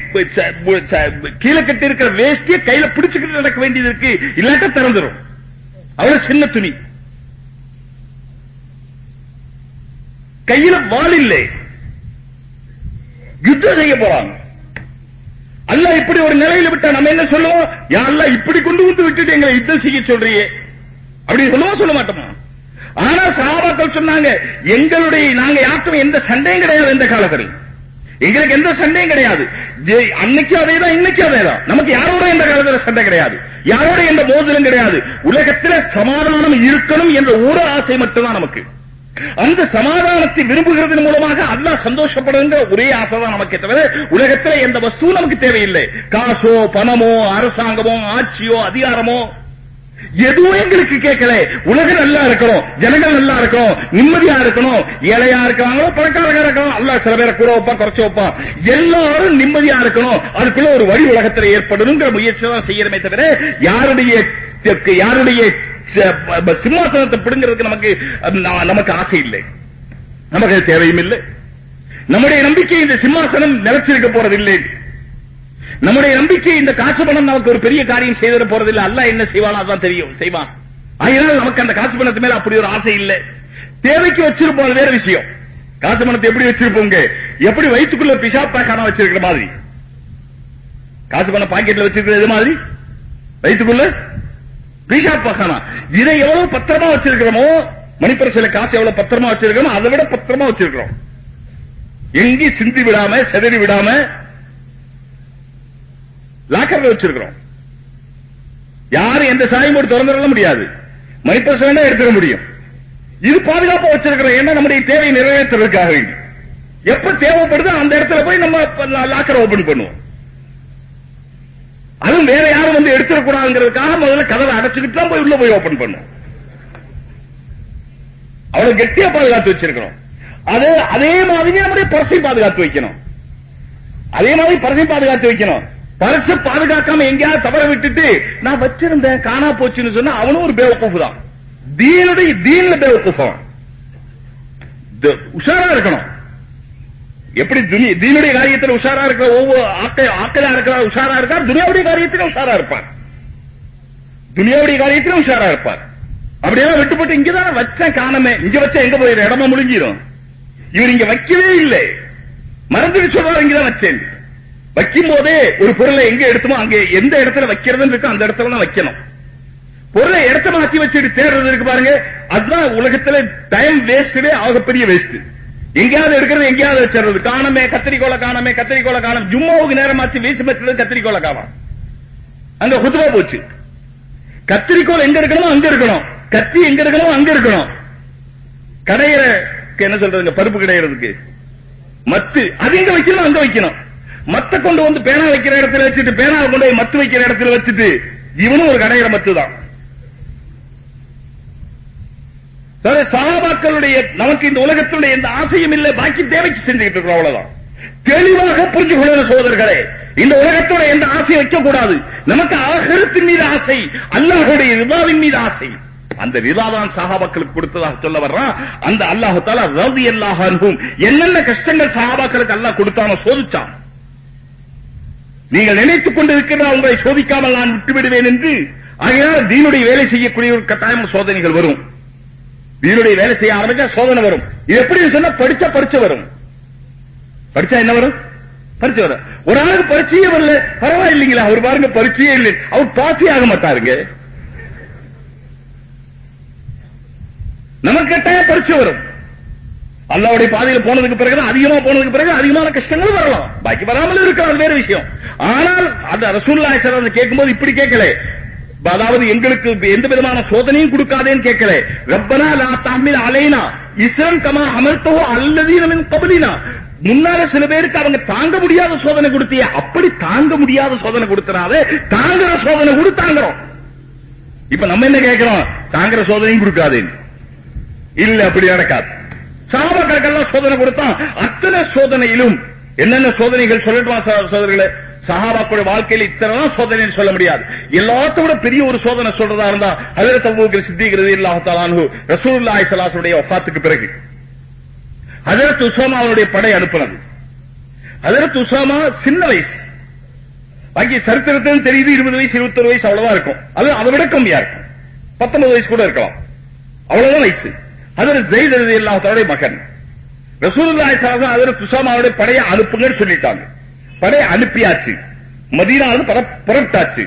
கீழே கட்டி இருக்கிற வேஷ்டிய கையில பிடிச்சுக்கிட்டு நடக்க வேண்டியது இருக்கு. இல்லாட்ட திறந்துரும். அவ்வளவு சின்ன துணி. கையில வால் இல்லை. யுத்தம் செய்ய போறாங்க. அல்ல இப்படி ஒரு நிலையில விட்டா நம்ம என்ன சொல்லுவோம்? யாரெல்லாம் இப்படி கொண்டு வந்து விட்டுட்டு எங்களை யுத்தம் செய்ய சொல்றியே. அப்படி சொல்லுவோம் சொல்ல மாட்டோமா? ஆனா சகாபாக்கள் சொன்னாங்க எங்களுடைய நாங்க யாருக்கும் எந்த சண்டையும் கிடையாது எந்த காலத்தில் எங்களுக்கு எந்த சண்டையும் கிடையாது. அன்னைக்கு அதேதான் இன்னைக்கு அதேதான். நமக்கு யாரோட எந்த காலத்தில் சண்டை கிடையாது. யாரோட எந்த மோதலும் கிடையாது. உலகத்தில் சமாதானம் இருக்கணும் என்ற ஒரு ஆசை மட்டும்தான் நமக்கு. அந்த சமாதானத்தை விரும்புகிறதன் மூலமாக அல்லாஹ் சந்தோஷப்படுங்கிற ஒரே ஆசைதான் நமக்கு தவிர உலகத்தில் எந்த வஸ்துவும் நமக்கு தேவையில்லை. காசோ பணமோ அரசாங்கமோ ஆட்சியோ அதிகாரமோ எதுவும் எங்களுக்கு கேட்கல. உலகம் நல்லா இருக்கணும். ஜனங்கள் நல்லா இருக்கணும். நிம்மதியா இருக்கணும். ஏழையா இருக்கிறாங்களோ பணக்காரங்க இருக்கணும் அல்ல சில பேரை கூட வைப்பான் குறைச்சு வைப்பான். எல்லாரும் நிம்மதியா இருக்கணும். அதுக்குள்ள ஒரு வழி உலகத்தில் ஏற்படணுங்கிற முயற்சி தான் செய்யறமே தவிர யாருடைய யாருடைய சிம்மாசனத்தை பிடுங்கிறதுக்கு நமக்கு நமக்கு ஆசை இல்லை. நமக்கு தேவையும் இல்லை. நம்முடைய நம்பிக்கை இந்த சிம்மாசனம் நிலைச்சிருக்க போறதில்லை. நம்முடைய நம்பிக்கை இந்த காசு பணம் நமக்கு ஒரு பெரிய காரியம் செய்திட போறதில்லை. அல்ல என்ன செய்வான் அதான் தெரியும். செய்வான். அதனால நமக்கு அந்த காசு பணத்து மேல அப்படி ஒரு ஆசை இல்லை. தேவைக்கு வச்சிருப்போம் வேற விஷயம். காசு பணத்தை எப்படி வச்சிருப்போங்க? எப்படி வயிற்றுக்குள்ள பிஷா பேக்கான வச்சிருக்கிற மாதிரி. காசு பணம் பாக்கெட்ல வச்சிருக்கிறது இது மாதிரி? வயிற்றுக்குள்ள பிஷாப் பக்கானா இதை எவ்வளவு பத்திரமா வச்சிருக்கிறோமோ மணிப்பரிசில காசு எவ்வளவு பத்திரமா வச்சிருக்கிறோமோ அதை விட பத்திரமா வச்சிருக்கிறோம். எங்கேயும் சிந்தி விடாம செதறி விடாம லாக்கர்ல வச்சிருக்கிறோம். யாரும் எந்த சாயம் போட்டு திறந்துட முடியாது. மணிப்பரிசு வேணா எடுத்துட முடியும். இது பாதுகாப்பா வச்சிருக்கிறோம். ஏன்னா நம்முடைய தேவையை நிறைவேற்றுறதுக்காக வேண்டி. எப்ப தேவைப்படுதோ அந்த இடத்துல போய் நம்ம லாக்கர் ஓபன் பண்ணுவோம். அதுவும் வேற யாரும் வந்து எடுத்துடக்கூடாதுங்கிறதுக்காக முதல்ல கதவை அடைச்சுக்கிட்டு தான் போய் உள்ள போய் ஓபன் பண்ணுவோம். அவ்வளவு கெட்டியா பாதுகாத்து வச்சிருக்கிறோம். அது அதே மாதிரி நம்முடைய பரசை பாதுகாத்து வைக்கணும். அதே மாதிரி பரசை பாதுகாத்து வைக்கணும். பரசு பாதுகாக்காம எங்கேயாவது தவற விட்டுட்டு நான் வச்சிருந்தேன் காணா போச்சுன்னு சொன்னா அவனும் ஒரு பேவக்கூப்பு தான். தீனுடைய தீன்ல பேவக்கூஃப் உஷாரா இருக்கணும். எப்படி தீனுடைய காரியத்தில் உஷாரா இருக்கிற ஒவ்வொரு ஆக்கலா இருக்கிற உஷாரா இருக்கா? துனியாவுடைய காரியத்தில் உஷாரா இருப்பார் துனியாவுடைய காரியத்திலும் உஷாரா இருப்பார் அப்படியெல்லாம் விட்டுப்பட்டு இங்கதான் வச்சேன் காணமே. இங்க வச்சா எங்க போயிடும் இடமா முடிஞ்சிடும் இவர் இங்க வைக்கவே இல்லை. மறந்துட்டு சொல்றாரு இங்கதான் வச்சேன். வைக்கும் போதே ஒரு பொருளை எங்க எடுத்தோமோ அங்க எந்த இடத்துல வைக்கிறதுன்னு இருக்கோ அந்த இடத்துல தான் வைக்கணும். பொருளை இடத்த மாத்தி வச்சுட்டு தேடுறது இருக்கு பாருங்க அதுதான் உலகத்துல டைம் வேஸ்டே ஆகப்பெரிய வேஸ்ட் எங்கேயாவது எடுக்கிறது எங்கேயாவது வச்சிடுறது. காணமே கத்திரிக்கோளை காணமே கத்திரிக்கோளை காணும் ஜும்மாவுக்கு நேரமாச்சு வீசி வச்சது கத்திரிக்கோளை காணோம். அங்க குத்துவா போச்சு. கத்திரிக்கோள் எங்க இருக்கணும் அங்க இருக்கணும். கத்தி எங்க இருக்கணும் அங்க இருக்கணும். கடையிற என்ன சொல்றதுங்க பருப்பு கிடையிறதுக்கு. மத்து அது எங்க வைக்கணும் அங்க வைக்கணும். மத்த கொண்டு வந்து பேனா வைக்கிற இடத்துல வச்சுட்டு பேனாவை கொண்டு போய் மத்து வைக்கிற இடத்துல வச்சுட்டு இவனும் ஒரு கடையில மத்து தான் சகாபாக்களுடைய நமக்கு இந்த உலகத்துடைய எந்த ஆசையும் இல்லை பாக்கி தேவைக்கு செஞ்சுக்கிட்டு இருக்கிறோம் அவ்வளவுதான். தெளிவாக புரிஞ்சு கொள்ளுங்க சோதர்களே இந்த உலகத்தோட எந்த ஆசையும் வைக்க கூடாது நமக்கு ஆகரத்தின் மீது ஆசை அல்லாஹுடைய ரிதாவின் மீது ஆசை. அந்த ரிதா தான் சஹாபாக்களுக்கு கொடுத்ததாக சொல்ல வர்றான். அந்த அல்லாஹு தாலா ரவி அல்லாஹ் என்னென்ன கஷ்டங்கள் சஹாபாக்களுக்கு அல்லாஹ் கொடுத்தானோ சோதிச்சான். நீங்கள் நினைத்துக் கொண்டிருக்கிற உங்களை சோதிக்காமல் நான் விட்டுவிடுவேன் என்று ஆகையால் தீனுடைய வேலை செய்யக்கூடிய ஒரு கட்டாயம் சோதனைகள் வரும். தீனுடைய வேலை செய்ய ஆரம்பிச்சா சோதனை வரும். இது எப்படி சொன்னா படிச்சா பரிச்சை வரும். படிச்சா என்ன வரும்? பரிச்சு வரும். ஒரு ஆளுக்கு பரிச்சையே வரல. பரவாயில்லைங்களா? அவர் பாருங்க பரிச்சையே இல்லை. அவர் பாஸே ஆக மாட்டாருங்க. நமக்கு கட்டாயம் பரிச்சு வரும். அல்லாவுடைய பாதையில் போனதுக்கு பிறகு அதிகமா போனதுக்கு பிறகு அதிகமான கஷ்டங்கள் வரலாம். பாக்கி வராமல் இருக்கலாம் அது வேற விஷயம். ஆனால் அந்த ரசூல்லாய் சார் கேட்கும்போது இப்படி கேட்கல. அதாவது எங்களுக்கு எந்த விதமான சோதனையும் கொடுக்காதேன்னு கேட்கல. ரப்பனா லா தாமில் அலைனா இஸ்ரன் கமா அமர்த்தோ அல்லதீன மின் கபலினா முன்னால சில பேருக்கு அவங்க தாங்க முடியாத சோதனை கொடுத்திய அப்படி தாங்க முடியாத சோதனை கொடுத்தனால தாங்குற சோதனை கொடு தாங்குறோம். இப்ப நம்ம என்ன கேட்கிறோம்? தாங்குற சோதனையும் கொடுக்காதேன்னு. இல்ல அப்படி நடக்காது. சகாபாக்களுக்கெல்லாம் சோதனை கொடுத்தா அத்தனை சோதனையிலும் என்னென்ன சோதனைகள் சொல்லட்டுமா சோதனைகளை? சோதரிகளே சஹாபாக்களுடைய வாழ்க்கையில் இத்தனை சோதனை சோதனைன்னு சொல்ல முடியாது. எல்லாத்த விட பெரிய ஒரு சோதனை சொல்றதா இருந்தா அதில் அபூபக்கர் சித்திக்கிறது இல்லாஹ் தஆலாஹு சலாசுடைய ஸல்லல்லாஹு பிறகு அதற்கு உசாமா அவருடைய படை அனுப்பினது. அதற்கு உசாமா சின்ன வயசு. பாக்கி சரித்திரத்திலும் தெரியுது இருபது வயசு இருபத்தொரு வயசு அவ்வளவுதான் இருக்கும். அது அதை விட கம்மியா இருக்கும். பத்தொன்பது வயசு கூட இருக்கலாம். அவ்வளவுதான் வயசு. ஹஜரத் ஜெயித் எழுதி தஆலாவுடைய மகன். ரசூலுல்லாஹி ஸல்லல்லாஹு அலைஹி குசாமாவுடைய படையை அனுப்புங்கன்னு சொல்லிட்டாங்க. படையை அனுப்பியாச்சு. மதீனாவது புறப்பட்டாச்சு.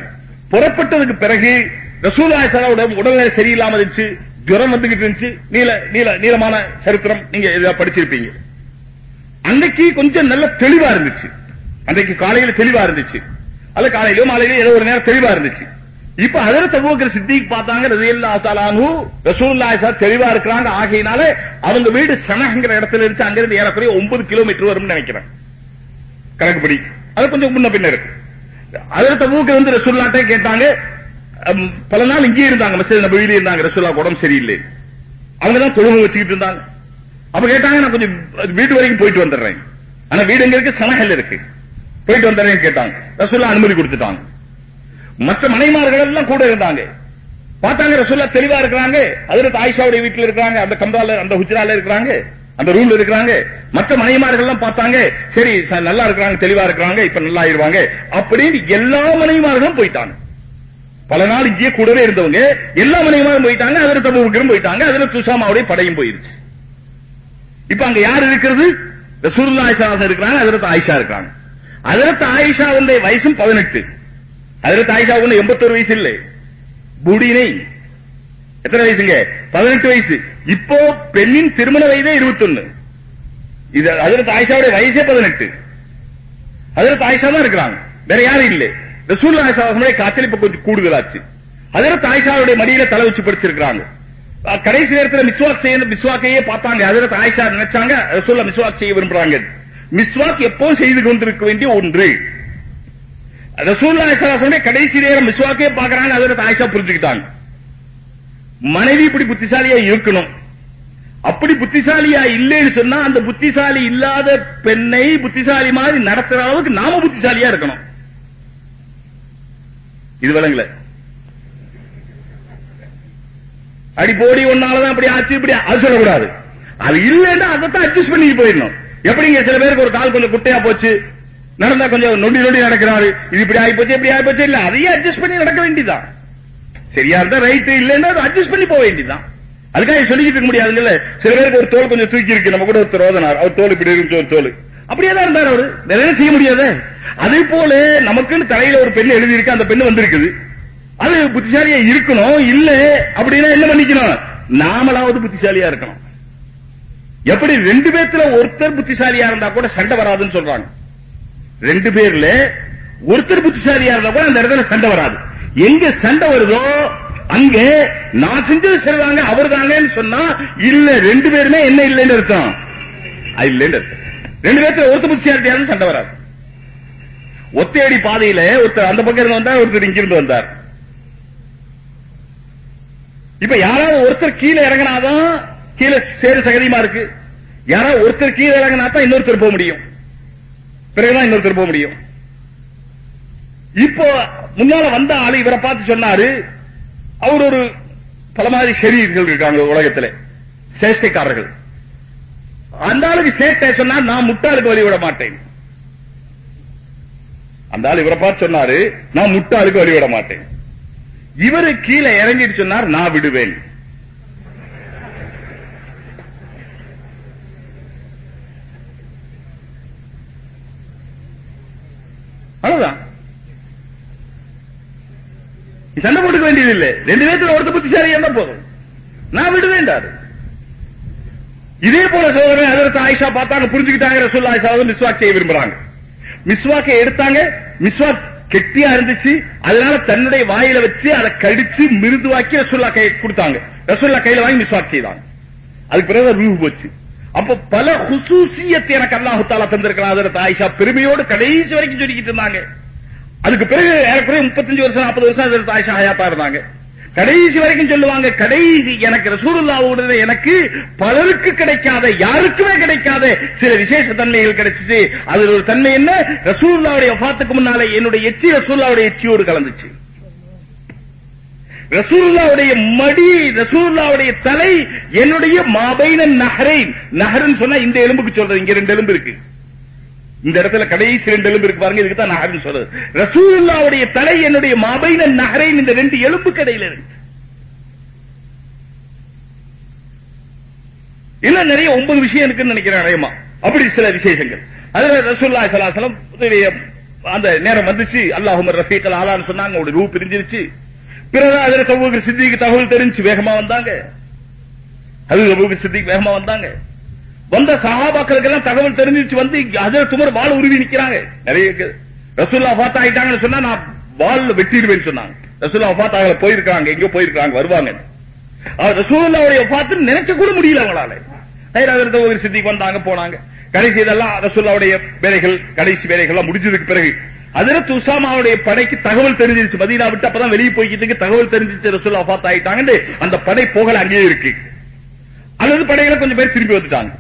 புறப்பட்டதுக்கு பிறகு ரசூலாய் ஸல்லல்லாஹு உடல்நிலை சரியில்லாம இருந்துச்சு. ஜுரம் வந்துகிட்டு இருந்துச்சு. நீல நீல நீளமான சரித்திரம் நீங்க இதை படிச்சிருப்பீங்க. அன்னைக்கு கொஞ்சம் நல்ல தெளிவா இருந்துச்சு. அன்னைக்கு காலையில தெளிவா இருந்துச்சு. அல்ல காலையிலோ மாலையிலோ ஏதோ ஒரு நேரம் தெளிவா இருந்துச்சு. இப்ப ஹஜரத் அபூபக்கர் சித்திக் பார்த்தாங்க ரலியல்லாஹு தஆலா அன்ஹு. ரசூலுல்லாஹி தெளிவா இருக்கிறாங்க. ஆகையினால அவங்க வீடு சனகங்கிற இடத்துல இருந்துச்சு அங்க இருந்து ஏறக்குறைய ஒன்பது கிலோமீட்டர் வரும்னு நினைக்கிறேன். கணக்குப்படி அது கொஞ்சம் முன்ன பின்ன இருக்கு. ஹஜரத் அபூபக்கர் வந்து ரசூல்லாட்டே கேட்டாங்க பல நாள் இங்கேயே இருந்தாங்க மஸ்ஜித் நபவியில இருந்தாங்க. ரசூல்லா உடம்பு சரியில்லை. அவங்க தான் தொழுகை வச்சுக்கிட்டு இருந்தாங்க. அப்ப கேட்டாங்க நான் கொஞ்சம் வீட்டு வரைக்கும் போயிட்டு வந்துடுறேன். ஆனா வீடு எங்க இருக்கு? சனஹல் இருக்கு. போயிட்டு வந்துடுறேன் கேட்டாங்க. ரசூல்லா அனுமதி கொடுத்துட்டாங்க. மற்ற மனைமார்கள் எல்லாம் கூட இருந்தாங்க. பார்த்தாங்க ரசூல்லா தெளிவா இருக்கிறாங்க. அதில் ஆயிஷாவுடைய வீட்டுல இருக்காங்க அந்த கம்பால அந்த ஹுஜ்ரால இருக்கிறாங்க அந்த ரூம்ல இருக்கிறாங்க. மற்ற மனைவிமார்கள் எல்லாம் பார்த்தாங்க சரி நல்லா இருக்கிறாங்க தெளிவா இருக்கிறாங்க இப்ப நல்லா ஆயிடுவாங்க அப்படின்னு எல்லா மனைவிமார்களும் போயிட்டாங்க. பல நாள் இங்கே கூடவே இருந்தவங்க எல்லா மனைவிமாரும் போயிட்டாங்க அதுல தபுக்கரும் போயிட்டாங்க அதுல துஷாமாவுடைய படையும் போயிருச்சு. இப்ப அங்க யார் இருக்கிறது? ரசூல்லா ஆயிஷா இருக்கிறாங்க ஹஜரத் ஆயிஷா இருக்காங்க ஆயிஷா வந்த வயசும் 18 அதுல தாய்ஷா ஒண்ணு 81 வயசு இல்லை. புடினை எத்தனை வயசுங்க? 18 வயசு. இப்போ பெண்ணின் திருமண வயதே 21 இது ஹஜரத் தாய்ஷாவுடைய வயசே பதினெட்டு. அதுல தாய்ஷா தான் இருக்கிறாங்க. வேற யாரும் இல்லை. ரசூல் ஸல்லல்லாஹு காய்ச்சல் இப்ப கொஞ்சம் கூடுதலாச்சு. அதுல தாய்ஷாவுடைய மடியில தலை வச்சு படிச்சிருக்கிறாங்க. கடைசி நேரத்துல மிஸ்வாக் செய்ய மிஸ்வாக்கையே பார்த்தாங்க. அதுல தாய்ஷா நினைச்சாங்க ரசூல்லா மிஸ்வாக் செய்ய விரும்புறாங்க. மிஸ்வாக் எப்போ செய்து கொண்டிருக்க வேண்டிய ஒன்று. ரசூல்லா ஸல்லல்லாஹு கடைசி நேரம் மிஸ்வாக்கே பாக்குறாங்க ஹஜரத் ஆயிஷா புரிஞ்சுக்கிட்டாங்க. மனைவி இப்படி புத்திசாலியா இருக்கணும். அப்படி புத்திசாலியா இல்லைன்னு சொன்னா அந்த புத்திசாலி இல்லாத பெண்ணை புத்திசாலி மாதிரி நடத்துற அளவுக்கு நாம புத்திசாலியா இருக்கணும். இது விளங்கல. அடி போடி ஒன்னாலதான் அப்படி ஆச்சு இப்படி அது சொல்லக்கூடாது. அது இல்லைன்னா அதைத்தான் அட்ஜஸ்ட் பண்ணி போயிடணும். எப்படிங்க சில பேருக்கு ஒரு கால் கொஞ்சம் குட்டையா போச்சு நடந்தா கொஞ்சம் நொண்டி நொண்டி நடக்கிறாரு. இது இப்படி ஆயிப்போச்சு இப்படி ஆயிப்போச்சு இல்ல அதையே அட்ஜஸ்ட் பண்ணி நடக்க வேண்டியதுதான். சரியா இருந்தா ரைட் இல்லைன்னா அட்ஜஸ்ட் பண்ணி போக வேண்டியதுதான். அதுக்காக சொல்லிக்கிட்டு இருக்க முடியாதுங்கல்ல? சில பேருக்கு ஒரு தோல் கொஞ்சம் தூக்கி இருக்கு நம்ம கூட ஒருத்தர் ரோதனார். அவர் தோல் இப்படி இருந்துச்சு ஒரு தோல். அப்படியே தான் இருந்தார் அவரு. வேற செய்ய முடியாது? அதே போல நமக்குன்னு தலையில ஒரு பெண் எழுதியிருக்கு அந்த பெண்ணு வந்திருக்குது. அது புத்திசாலியா இருக்கணும் இல்ல அப்படின்னா என்ன பண்ணிக்கணும்? நாமளாவது புத்திசாலியா இருக்கணும். எப்படி? ரெண்டு பேர்த்துல ஒருத்தர் புத்திசாலியா இருந்தா கூட சண்டை வராதுன்னு சொல்றாங்க. ரெண்டு பேர்ல ஒருத்தர் புத்திசாலியா இருந்தா கூட அந்த இடத்துல சண்டை வராது. எங்க சண்டை வருதோ அங்க நான் செஞ்சது சரிதாங்க அவர் தாங்கன்னு சொன்னா இல்ல ரெண்டு பேருமே என்ன இல்லைன்னு அர்த்தம். இல்லைன்னு அர்த்தம். ரெண்டு பேர்த்துல ஒருத்தர் புத்திசாலியா சண்டை வராது. ஒத்தையடி பாதையில ஒருத்தர் அந்த பக்கம் இருந்து வந்தார் ஒருத்தர் இங்கிருந்து வந்தார். இப்ப யாராவது ஒருத்தர் கீழே இறங்கினாதான் கீழே சேரு சகதியமா இருக்கு? யாராவது ஒருத்தர் கீழே இறங்கினா தான் இன்னொருத்தர் போக முடியும். பிறகுதான் இன்னொருத்தர் போக முடியும். இப்போ முன்னால வந்த ஆளு இவரை பார்த்து சொன்னாரு அவர் ஒரு பல மாதிரி ஷெரீர்கள் இருக்காங்க உலகத்துல சேஷ்டைக்காரர்கள். அந்த ஆளுக்கு சேட்டை சொன்னா நான் முட்டாளுக்கு வழி விட மாட்டேன். அந்த ஆள் இவரை பார்த்து சொன்னாரு நான் முட்டாளுக்கு வழி விட மாட்டேன். இவரு கீழே இறங்கிட்டு சொன்னார் நான் விடுவேன் அவ்வளவுதான் நீ சண்டை போட்டுக்க வேண்டியது இல்லை ரெண்டு பேர்த்துல ஒருத்த புத்திசாலி என்ன போதும். நான் விடுவேன்டாரு இதே போல சோதனை அதற்கு ஆயிஷா பார்த்தாங்க புரிஞ்சுக்கிட்டாங்க ரசூல் ஆயிஷா வந்து மிஸ்வாக் செய்ய விரும்புறாங்க. மிஸ்வாக்கை எடுத்தாங்க மிஸ்வாக் கெட்டியா இருந்துச்சு அதனால தன்னுடைய வாயில வச்சு அதை கடிச்சு மிருதுவாக்கி ரசூல்லா கை கொடுத்தாங்க. ரசூல்லா கையில வாங்கி மிஸ்வாக் செய்தாங்க. அதுக்கு பிறகு ரூஹ் போச்சு. அப்ப பல ஹுசூசியத்தை எனக்கு அல்லாஹு தாலா தந்திருக்கிறான் அதற்கு ஆயிஷா. பெருமையோடு கடைசி வரைக்கும் சொல்லிக்கிட்டு இருந்தாங்க. அதுக்கு பிறகு ஏறக்குறைய முப்பத்தஞ்சு வருஷம் நாற்பது வருஷம் ஆயிஷா ஹயாத்தா இருந்தாங்க. கடைசி வரைக்கும் சொல்லுவாங்க கடைசி எனக்கு ரசூலுல்லாவோட எனக்கு பலருக்கு கிடைக்காத யாருக்குமே கிடைக்காத சில விசேஷ தன்மைகள் கிடைச்சிச்சு. அதுல ஒரு தன்மை என்ன? ரசூல்லாவுடைய வஃபாத்துக்கு முன்னாலே என்னுடைய எச்சி ரசூல்லாவுடைய எச்சியோடு கலந்துச்சு. ரசூல்லாவுடைய மடி ரசூல்லாவுடைய தலை என்னுடைய மாபைன நஹரைன். நஹர்னு சொன்னா இந்த எலும்புக்கு சொல்றது இங்க ரெண்டு எலும்பு இருக்கு. இந்த இடத்துல கடைசி ரெண்டு எலும்பு இருக்கு பாருங்க இதுக்கு தான் நகர்னு சொல்றது. ரசூலுல்லாவுடைய தலை என்னுடைய மாபைன நகரின் இந்த ரெண்டு எலும்பு கடையில இருக்கு இன்னும் நிறைய ஒன்பது விஷயம் இருக்குன்னு நினைக்கிறேன் அப்படி சில விசேஷங்கள். அதுல ரசூல்லா சலாசலம் அந்த நேரம் வந்துச்சு. அல்லாஹுமர் ரஃபீக்கல் ஆலான்னு சொன்னாங்க அவருடைய ரூ பிரிஞ்சிருச்சு. பிறகு அதுல தபூக்கு சித்திக்கு தகவல் தெரிஞ்சு வேகமா வந்தாங்க. அது தபூக்கு சித்திக்கு வேகமா வந்தாங்க. வந்த சகாபாக்களுக்கு எல்லாம் தகவல் தெரிஞ்சிச்சு வந்து ஹஜரத் உமர் வாள் உருவி நிக்கிறாங்க. நிறைய இருக்கு. ரசூல்லா ஃபாத் ஆயிட்டாங்கன்னு சொன்னா நான் வாள் வெட்டிடுவேன்னு சொன்னாங்க. ரசூல்லா ஃபாத் ஆகல போயிருக்காங்க எங்கேயோ போயிருக்காங்க வருவாங்க அவர் ரசூலுல்லாவுடைய வஃபாத் நினைக்க கூட முடியல அவங்களால. ஹைராதரத்த ஒரு சித்திக்கு வந்தாங்க போனாங்க. கடைசி இதெல்லாம் ரசூல்லாவுடைய வேலைகள் கடைசி வேலைகள் எல்லாம் முடிஞ்சதுக்கு பிறகு அதிரத் உசாமாவுடைய படைக்கு தகவல் தெரிஞ்சிருச்சு. மதீனா விட்டு அப்பதான் வெளியே போய்க்கிட்டு தகவல் தெரிஞ்சிச்சு ரசூல்லா ஃபாத் ஆயிட்டாங்கன்னு அந்த படை போகல அங்கேயே இருக்கு. அல்லது படைகளை கொஞ்சம் பேர் திரும்பி வந்துட்டாங்க.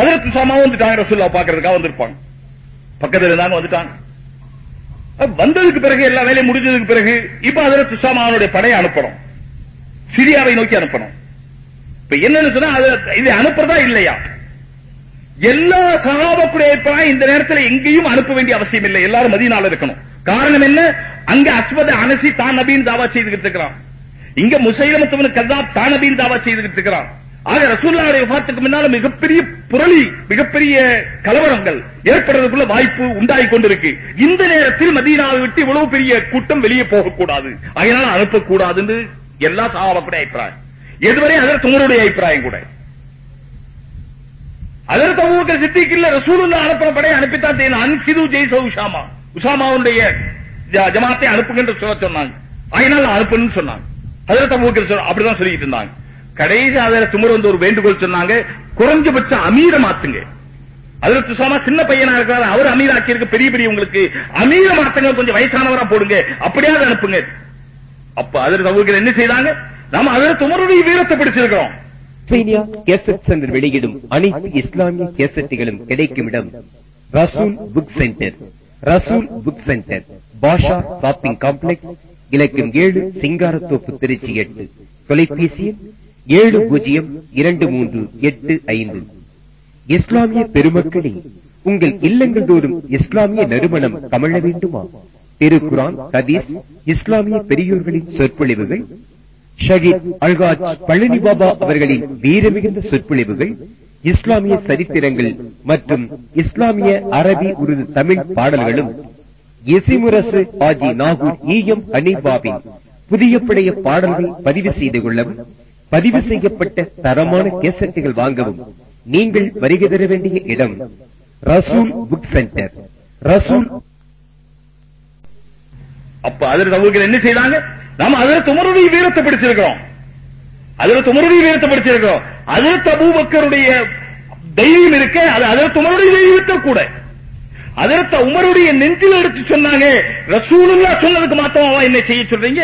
அதற்கு உசாமாவும் வந்துட்டாங்க ரசூல்லா பாக்குறதுக்காக வந்திருப்பாங்க. பக்கத்துல இருந்தாங்க வந்துட்டாங்க. வந்ததுக்கு பிறகு எல்லா வேலையும் முடிஞ்சதுக்கு பிறகு இப்ப அதில் துஷாமாவனுடைய படையை அனுப்பணும். சிரியாவை நோக்கி அனுப்பணும். இப்ப என்னன்னு சொன்னா அது இது அனுப்புறதா இல்லையா? எல்லா சகாபக்குடைய இந்த நேரத்தில் எங்கேயும் அனுப்ப வேண்டிய அவசியம் இல்லை. எல்லாரும் மதியனால இருக்கணும். காரணம் என்ன? அங்க அஸ்வத அனசி தான் நபின்னு தாவா செய்துகிட்டு இருக்கிறான். இங்க முசைலமத்துவனு கதா தான் நபின்னு தாவா செய்துகிட்டு இருக்கிறான். ஆக ரசூல்லாவுடைய வஃபாத்துக்கு முன்னால மிகப்பெரிய புரளி மிகப்பெரிய கலவரங்கள் ஏற்படுறதுக்குள்ள வாய்ப்பு உண்டாகி கொண்டிருக்கு. இந்த நேரத்தில் மதீனாவை விட்டு இவ்வளவு பெரிய கூட்டம் வெளியே போகக்கூடாது. அதனால அனுப்பக்கூடாதுன்னு எல்லா சகாபாக்குடைய அபிப்பிராயம். எதுவரை அதற்கு உங்களுடைய அபிப்பிராயம் கூட. அதற்கு அபூபக்கர் சித்திக்கு இல்ல ரசூலுல்லா அனுப்புற படையை அனுப்பித்தான் தேன். அன்சிது ஜெய்சோ உஷாமா. உஷாமாவுடைய ஜ- ஜமாத்தை அனுப்புங்க என்று சொல்ல சொன்னாங்க. அதனால அனுப்புன்னு சொன்னாங்க. அதற்கு அபூபக்கர் அப்படிதான் சொல்லிட்டு இருந்தாங்க. கடைசி அதில் துமர் வந்து ஒரு வேண்டுகோள் சொன்னாங்க குறைஞ்சபட்ச அமீர மாத்துங்க. அதற்கு உசாமா சின்ன பையனா இருக்கிறாரு அவர் அமீராக்கி இருக்க பெரிய பெரிய உங்களுக்கு அமீர மாத்துங்க கொஞ்சம் வயசானவரா போடுங்க அப்படியாவது அனுப்புங்க. அப்ப அதற்கு அபூபக்கர் என்ன செய்தாங்க? நாம அதற்கு உமருடைய வீரத்தை பிடிச்சிருக்கிறோம். சீனியா கேசட் சென்டர் வெளியிடும் அனைத்து இஸ்லாமிய கேசட்டுகளும் கிடைக்கும் இடம் Rasool book centre. Rasool book centre. Basha shopping complex இலக்கம் ஏழு சிங்காரத்தோப்பு திருச்சி எட்டு. தொலைபேசி எண் ஏழு பூஜ்ஜியம் இரண்டு மூன்று எட்டு ஐந்து. இஸ்லாமிய பெருமக்களே உங்கள் இல்லங்கள் தோறும் இஸ்லாமிய நறுமணம் கமழ வேண்டுமா? திருக்குரான் ஹதீஸ் இஸ்லாமிய பெரியோர்களின் சொற்பொழிவுகள் ஷஹீத் அல்காஜ் பழனி பாபா அவர்களின் வீரமிகுந்த சொற்பொழிவுகள் இஸ்லாமிய சரித்திரங்கள் மற்றும் இஸ்லாமிய அரபி உருது தமிழ் பாடல்களும் இசிமுரசு ஆஜி நாகூர் ஈயம் ஹனீபாவின் புதிய படைய பாடல்கள் பதிவு செய்து கொள்ளவும் பதிவு செய்யப்பட்ட தரமான கேசட்டுகள் வாங்கவும் நீங்கள் வருகை தர வேண்டிய இடம் ரசூல் புக் சென்டர். ரசூல் அப்ப அதில் அவர்கள் என்ன செய்தாங்க? நாம அதில் துமருடைய வீரத்தை பிடிச்சிருக்கிறோம். அதில் துமருடைய வீரத்தை பிடிச்சிருக்கிறோம். அதில் தபூபக்கருடைய தைரியம் இருக்க அது அதில் துமருடைய தைரியத்தை கூட. அதற்கு உமருடைய நெஞ்சில் எடுத்து சொன்னாங்க ரசூலுல்லா சொன்னதுக்கு மாத்தமாவா என்ன செய்ய சொல்றீங்க?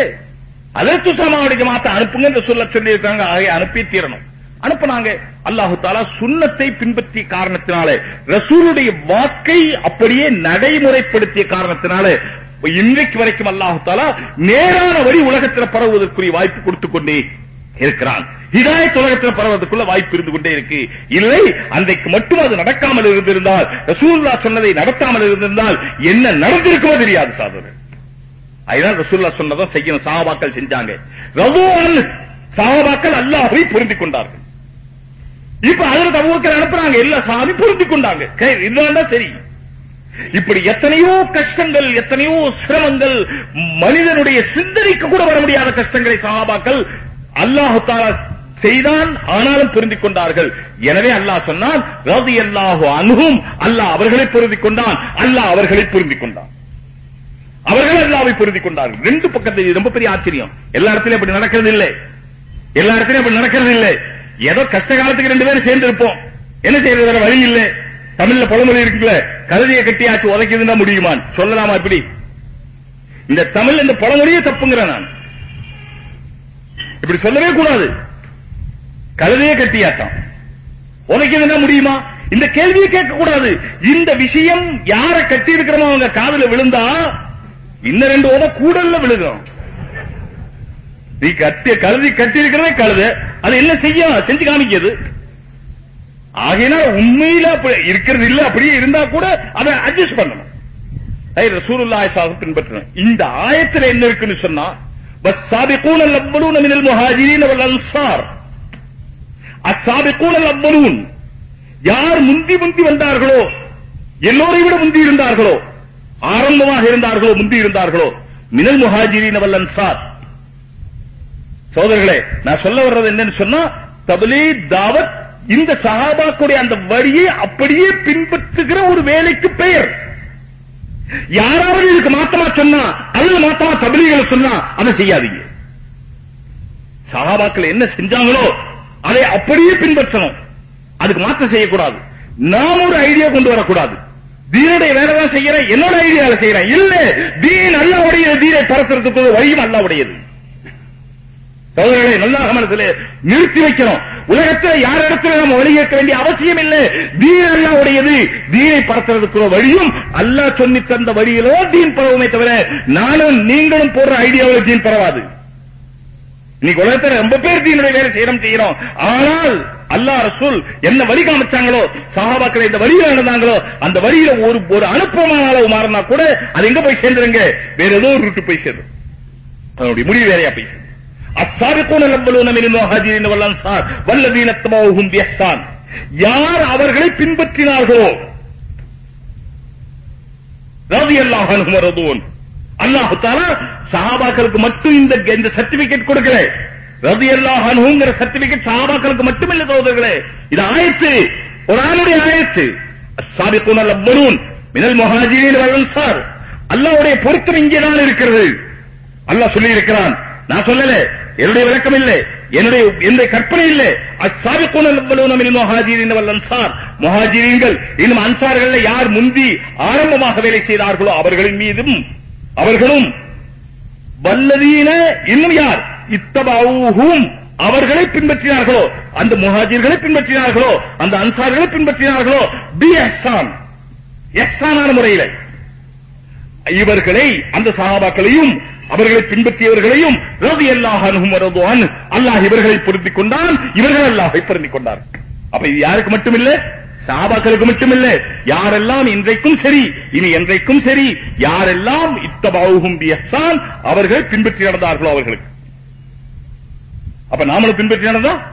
அதற்கு சமாவுடைய மாத்த அனுப்புங்க என்று சொல்ல சொல்லியிருக்காங்க. ஆகிய அனுப்பி தீரணும். அனுப்புனாங்க. அல்லாஹு தாலா சுண்ணத்தை பின்பற்றிய காரணத்தினாலே ரசூலுடைய வாக்கை அப்படியே நடைமுறைப்படுத்திய காரணத்தினாலே இன்றைக்கு வரைக்கும் அல்லாஹு தாலா நேரான வழி உலகத்தில் பரவுவதற்குரிய வாய்ப்பு கொடுத்துக் கொண்டே இருக்கிறான். ஹிதாயத் உலகத்தில் பரவதற்குள்ள வாய்ப்பு இருந்து கொண்டே இருக்கு. இல்லை அன்றைக்கு மட்டும் அது நடக்காமல் இருந்திருந்தால் ரசூல்லா சொன்னதை நடத்தாமல் இருந்திருந்தால் என்ன நடந்திருக்குமோ தெரியாது சாதனை. அதுதான் ரசூல்லா சொன்னதும் செய்யணும். சாபாக்கள் செஞ்சாங்க. ரவுவான் சாபாக்கள் அல்லாஹ்வை புரிந்து கொண்டார்கள். இப்ப அதில் தபுக்கள் அனுப்புறாங்க. எல்லா சாமி புரிந்து கொண்டாங்க. இதுதான் சரி. இப்படி எத்தனையோ கஷ்டங்கள் எத்தனையோ சிரமங்கள் மனிதனுடைய சிந்தனைக்கு கூட வர முடியாத கஷ்டங்களை சஹாபாக்கள் அல்லாஹு தாலா செய்தான் ஆனாலும் புரிந்து கொண்டார்கள். எனவே அல்லாஹ் சொன்னான் ரவி அல்லாஹு அனுகும் அல்லாஹ் அவர்களை புரிந்து கொண்டான். அல்லாஹ் அவர்களை புரிந்து கொண்டான். அவர்கள் அல்லாவை பொருதி கொண்டார்கள். ரெண்டு பக்கத்தில் ரொம்ப பெரிய ஆச்சரியம். எல்லா இடத்துலயும் அப்படி நடக்கிறது இல்லை எல்லா இடத்துலயும் அப்படி நடக்கிறது இல்லை ஏதோ கஷ்ட காலத்துக்கு ரெண்டு பேரும் சேர்ந்து இருப்போம் என்ன செய்யறது வேற வழி இல்லை. தமிழ்ல பழமொழி இருக்குல்ல கழுதியை கட்டியாச்சு உதைக்குதுன்னா முடியுமான்? சொல்லலாமா இப்படி? இந்த தமிழ் இந்த பழமொழியே தப்புங்கிறேன் நான். இப்படி சொல்லவே கூடாது. கழுதையே கட்டியாச்சாம். உதைக்குதுன்னா முடியுமா? இந்த கேள்வியை கேட்க கூடாது இந்த விஷயம் யார கட்டி இருக்கிறோமோ அவங்க காதல விழுந்தா இன்னும் ரெண்டு ஓத கூடல்ல விழுகும் நீ கட்டி கழுதி கட்டி இருக்கிறதே கழுது. அது என்ன செய்யும்? செஞ்சு காமிக்கிறது. ஆகையினால உண்மையில இருக்கிறது இல்ல அப்படியே இருந்தா கூட அதை அட்ஜஸ்ட் பண்ணணும். ஐ பின்பற்றணும் இந்த ஆயத்துல என்ன இருக்குன்னு சொன்னா பஸ் சாபிகூன லவ்வலூன மினல் முஹாஜிரீன வல் அன்சார். யார் முந்தி முந்தி வந்தார்களோ எல்லோரையும் விட முந்தி இருந்தார்களோ ஆரம்பமாக இருந்தார்களோ முந்தி இருந்தார்களோ? மினல் முஹாஜிரின் வல் அன்சார். சோதரர்களே நான் சொல்ல வர்றது என்னன்னு சொன்னா தபலீ தாவத் இந்த சஹாபாக்குடைய அந்த வழியை அப்படியே பின்பற்றுகிற ஒரு வேலைக்கு பெயர். யாராவது இதுக்கு மாத்தமா சொன்னா அல்லது மாத்தமா தபலீகளை சொன்னா அதை செய்யாதீங்க. சகாபாக்கள் என்ன செஞ்சாங்களோ அதை அப்படியே பின்பற்றணும். அதுக்கு மாற்றம் செய்யக்கூடாது. நாம் ஒரு ஐடியா கொண்டு வரக்கூடாது. தீனுடைய வேலை தான் செய்யறேன் என்னோட ஐடியால செய்யறேன் இல்ல தீன் அல்லாவுடைய தீனை பரத்துறதுக்கு ஒரு வழியும் அல்லாவுடையது. சோதரர்களை நல்லா கவனத்தில் நிறுத்தி வைக்கணும். உலகத்தில் யார் இடத்துல நம்ம வழி கேட்க வேண்டிய அவசியம் இல்லை. தீன் அல்லாவுடையது தீனை பரத்துறதுக்கு வழியும் அல்லாஹ் சொல்லி தந்த வழியிலோ தீன் பரவுமே தவிர நானும் நீங்களும் போடுற ஐடியாவில் தீன் பரவாது. இன்னைக்கு உலகத்தில் ரொம்ப பேர் தீனுடைய வேலை செய்யறோம் செய்யறோம். ஆனால் அல்லாஹ் ரசூல் என்ன வழி காமிச்சாங்களோ சஹாபாக்கள் இந்த வழியில நடந்தாங்களோ அந்த வழியில ஒரு ஒரு அனுப்பமான அளவு மாறினா கூட அது எங்க போய் சேர்ந்துருங்க? வேற ஏதோ ஒரு ரூட்டு போய் சேரும். அதனுடைய முடிவு வேறையா போய் சேரும். அஸ்ஸாபிகூன லவ்வலூன மினல் முஹாஜிரின் வல் அன்சார் வல்லதீன தபவுஹும் பிஹ்சான் யார் அவர்களை பின்பற்றினார்களோ ரலியல்லாஹு அல்லாஹ் வரதுன் அல்லாஹ் தஆலா சஹாபாக்களுக்கு மட்டும் இந்த இந்த சர்டிபிகேட் கொடுக்கல. ரதியல்லாஹனுங்கிற சர்டிபிகேட் சஹாபாக்களுக்கு மட்டுமில்ல சகோதரர்களே. இது ஆயத்து. குர்ஆனுடைய ஆயத்து. அஸ்ஸாபிகூன லவ்வலூன் மினல் முஹாஜிரின் வல் அன்சார். அல்லாஹ்வுடைய பொருத்தம் இங்கே தான் இருக்கிறது. அல்லாஹ் சொல்லி இருக்கிறான் நான் சொல்லல. என்னுடைய விளக்கம் இல்லை. என்னுடைய என்னுடைய கற்பனை இல்லை. அஸ்ஸாபிகூன லவ்வலூன மினல் முஹாஜிரின் வல் அன்சார். முஹாஜிரீன்கள் இன்னும் அன்சார்கள்ல யார் முந்தி ஆரம்பமாக வேலை செய்தார்களோ அவர்களின் மீதும் அவர்களும். வல்லதீன இன்னும் யார்? இத்தபாவும் அவர்களை பின்பற்றினார்களோ? அந்த முஹாஜிர்களை பின்பற்றினார்களோ? அந்த அன்சார்களை பின்பற்றினார்களோ? பி எஹ்சான் எஹ்சானான முறையில். இவர்களை அந்த சகாபாக்களையும் அவர்களை பின்பற்றியவர்களையும் ரவி அல்லாஹ் அனுகுமரதுவான் அல்லாஹ் இவர்களை பொருந்திக் கொண்டான் இவர்கள் அல்லாஹை பொருந்திக் கொண்டார். அப்ப இது யாருக்கு மட்டுமில்ல? சாபாக்களுக்கு மட்டுமில்ல. யாரெல்லாம் இன்றைக்கும் சரி இனி என்றைக்கும் சரி யாரெல்லாம் இத்தபாவுகும் பியசான் அவர்கள் பின்பற்றி நடந்தார்களோ அவர்களுக்கு. அப்ப நாமளும் பின்பற்றி நடந்தா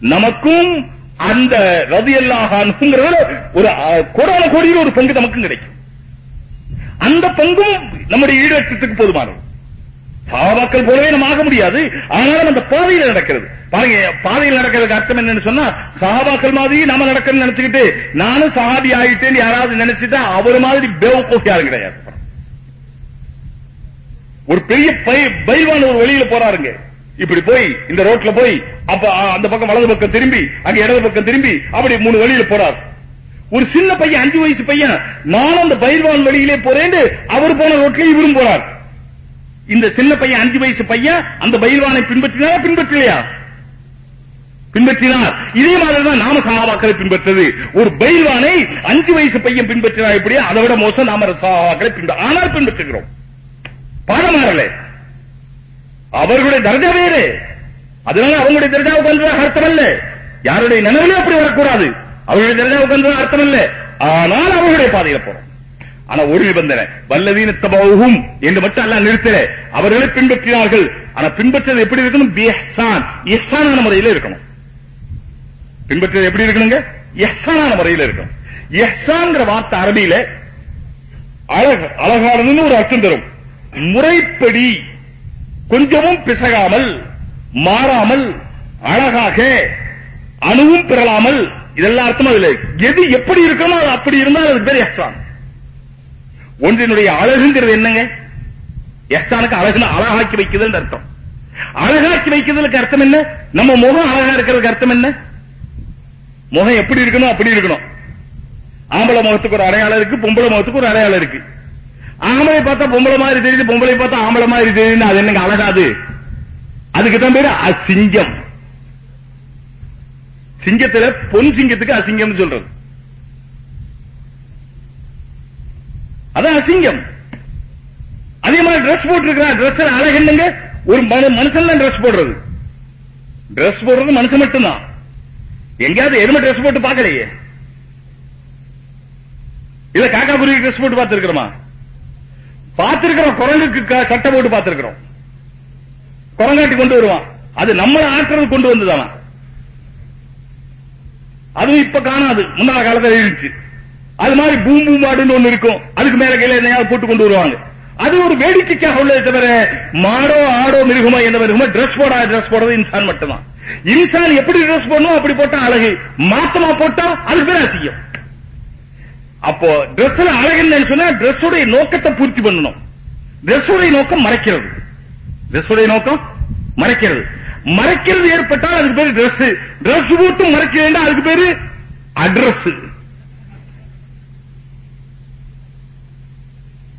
நமக்கும் அந்த ரதி எல்லாங்கிறதுல ஒரு கோடான கோடியில் ஒரு பங்கு நமக்கும் கிடைக்கும். அந்த பங்கும் நம்முடைய ஈடேற்றத்துக்கு போதுமானது. சாபாக்கள் போலவே நம்ம ஆக முடியாது. ஆனாலும் அந்த பாதையில் நடக்கிறது. பாருங்க பாதையில் நடக்கிறதுக்கு அர்த்தம் என்னன்னு சொன்னா சகாபாக்கள் மாதிரி நாம நடக்கணும்னு நினைச்சுக்கிட்டு நானும் சகாபி ஆயிட்டேன்னு யாராவது நினைச்சுட்டா அவர் மாதிரி பேவக்கோஃப் யாரும் கிடையாது. ஒரு பெரிய பை- ஒரு வெளியில போறாருங்க. இப்படி போய் இந்த ரோட்ல போய் அப்ப அந்த பக்கம் வலது பக்கம் திரும்பி அங்க இடது பக்கம் திரும்பி அப்படி மூணு வழியில போறார். ஒரு சின்ன பையன் அஞ்சு வயசு பையன் நானும் அந்த பயிர்வான் வழியிலே போறேன்னு அவர் போன ரோட்ல இவரும் போறார் இந்த சின்ன பையன் அஞ்சு வயசு பையன் அந்த பயிர்வானை பின்பற்றினாரா பின்பற்றலையா? பின்பற்றினார். இதே மாதிரிதான் நாம சகாபாக்களை பின்பற்றது. ஒரு பயிர்வானை அஞ்சு வயசு பையன் பின்பற்றினா எப்படியா? அதை விட மோசம் நாம சகாபாக்களை பின்பற்ற ஆனால் பின்பற்றுகிறோம். பாடம் அவர்களுடைய தர்ஜா வேறு. அதனால அவங்களுடைய தர்ஜாவுக்கு வந்ததாக அர்த்தம் அல்ல யாருடைய நினைவுல அப்படி வரக்கூடாது. அவருடைய தர்ஜாவுக்கு வந்ததாக அர்த்தம் அல்ல ஆனால் அவர்களுடைய பாதையில போறோம். ஆனா ஒரு நிபந்தனை. வல்லதீன தபவுகும் என்று மட்டும் அல்ல நிறுத்தல. அவர்களை பின்பற்றினார்கள். ஆனா பின்பற்றது எப்படி இருக்கணும்? பிஹ்சான். இஹ்சானான முறையில இருக்கணும். பின்பற்றது எப்படி இருக்கணுங்க? இஹ்சானான முறையில இருக்கணும். இஹ்சான்ங்கிற வார்த்தை அரபியில அழகு அழகானதுன்னு ஒரு அர்த்தம் தரும். முறைப்படி கொஞ்சமும் பிசகாமல் மாறாமல் அழகாக அணுவும் பெறலாமல் இதெல்லாம் அர்த்தம் அதுல. எது எப்படி இருக்கணும் அது அப்படி இருந்தால் அது பேர் எஹ்சான். ஒன்றினுடைய அழகுங்கிறது என்னங்க? எஹ்சானுக்கு அழகுன்னு அழகாக்கி வைக்குதுன்னு அர்த்தம். அழகாக்கி வைக்கிறதுக்கு அர்த்தம் என்ன? நம்ம முகம் அழகா இருக்கிறதுக்கு அர்த்தம் என்ன? முகம் எப்படி இருக்கணும் அப்படி இருக்கணும். ஆம்பளை முகத்துக்கு ஒரு அடையாளம் இருக்கு பொம்பளை முகத்துக்கு ஒரு அடையாளம் இருக்கு. ஆம்பளை பார்த்தா பொம்பளை மாதிரி தெரியுது பொம்பளை பார்த்தா ஆம்பளை மாதிரி தெரியுது அது என்னங்க அழகாது. அதுக்கு தான் பேரு அசிங்கம். சிங்கத்துல பொன் சிங்கத்துக்கு அசிங்கம்னு சொல்றது. அதான் அசிங்கம். அதே மாதிரி ட்ரெஸ் போட்டிருக்கிறான். ட்ரெஸ் அழகு என்னங்க? ஒரு மனு- மனுஷன் தான் ட்ரெஸ் போடுறது. ட்ரெஸ் போடுறது மனுஷன் மட்டும்தான். எங்கேயாவது எதுவுமே ட்ரெஸ் போட்டு பார்க்கலையே. இல்ல காக்கா குருவி ட்ரெஸ் போட்டு பார்த்திருக்கிறோமா? பார்த்திருக்கிறோம் குரங்குக்கு சட்டை போட்டு பார்த்திருக்கிறோம். குரங்காட்டி கொண்டு வருவான். அது நம்மள ஆற்றுறது கொண்டு வந்ததானா அதுவும் இப்ப காணாது. முன்னால காலத்துல இருந்துச்சு அது மாதிரி பூம் பூம் மாடுன்னு ஒண்ணு இருக்கும். அதுக்கு மேல கீழே எதையாவது போட்டு கொண்டு வருவாங்க. அது ஒரு வேடிக்கைக்காக உள்ளதை தவிர மாடோ ஆடோ மிருகமோ எந்த மிருகமோ ட்ரெஸ் போடா ட்ரெஸ் போடுறது இன்சான் மட்டும்தான். இன்சான் எப்படி ட்ரெஸ் போடணும் அப்படி போட்டா அழகு. மாத்தமா போட்டா அதுக்கு பேர் அசிங்கம். அப்போ Dressல அழகு சொன்னா Dress உடைய நோக்கத்தை பூர்த்தி பண்ணணும். டிரெஸ்ஸுடைய நோக்கம் மறைக்கிறது. டிரெஸ்ஸுடைய நோக்கம் மறைக்கிறது. மறைக்கிறது ஏற்பட்டால் அதுக்கு பேரு டிரெஸ் டிரெஸ் போட்டு மறைக்க வேண்டாம் அதுக்கு பேரு அட்ரஸ்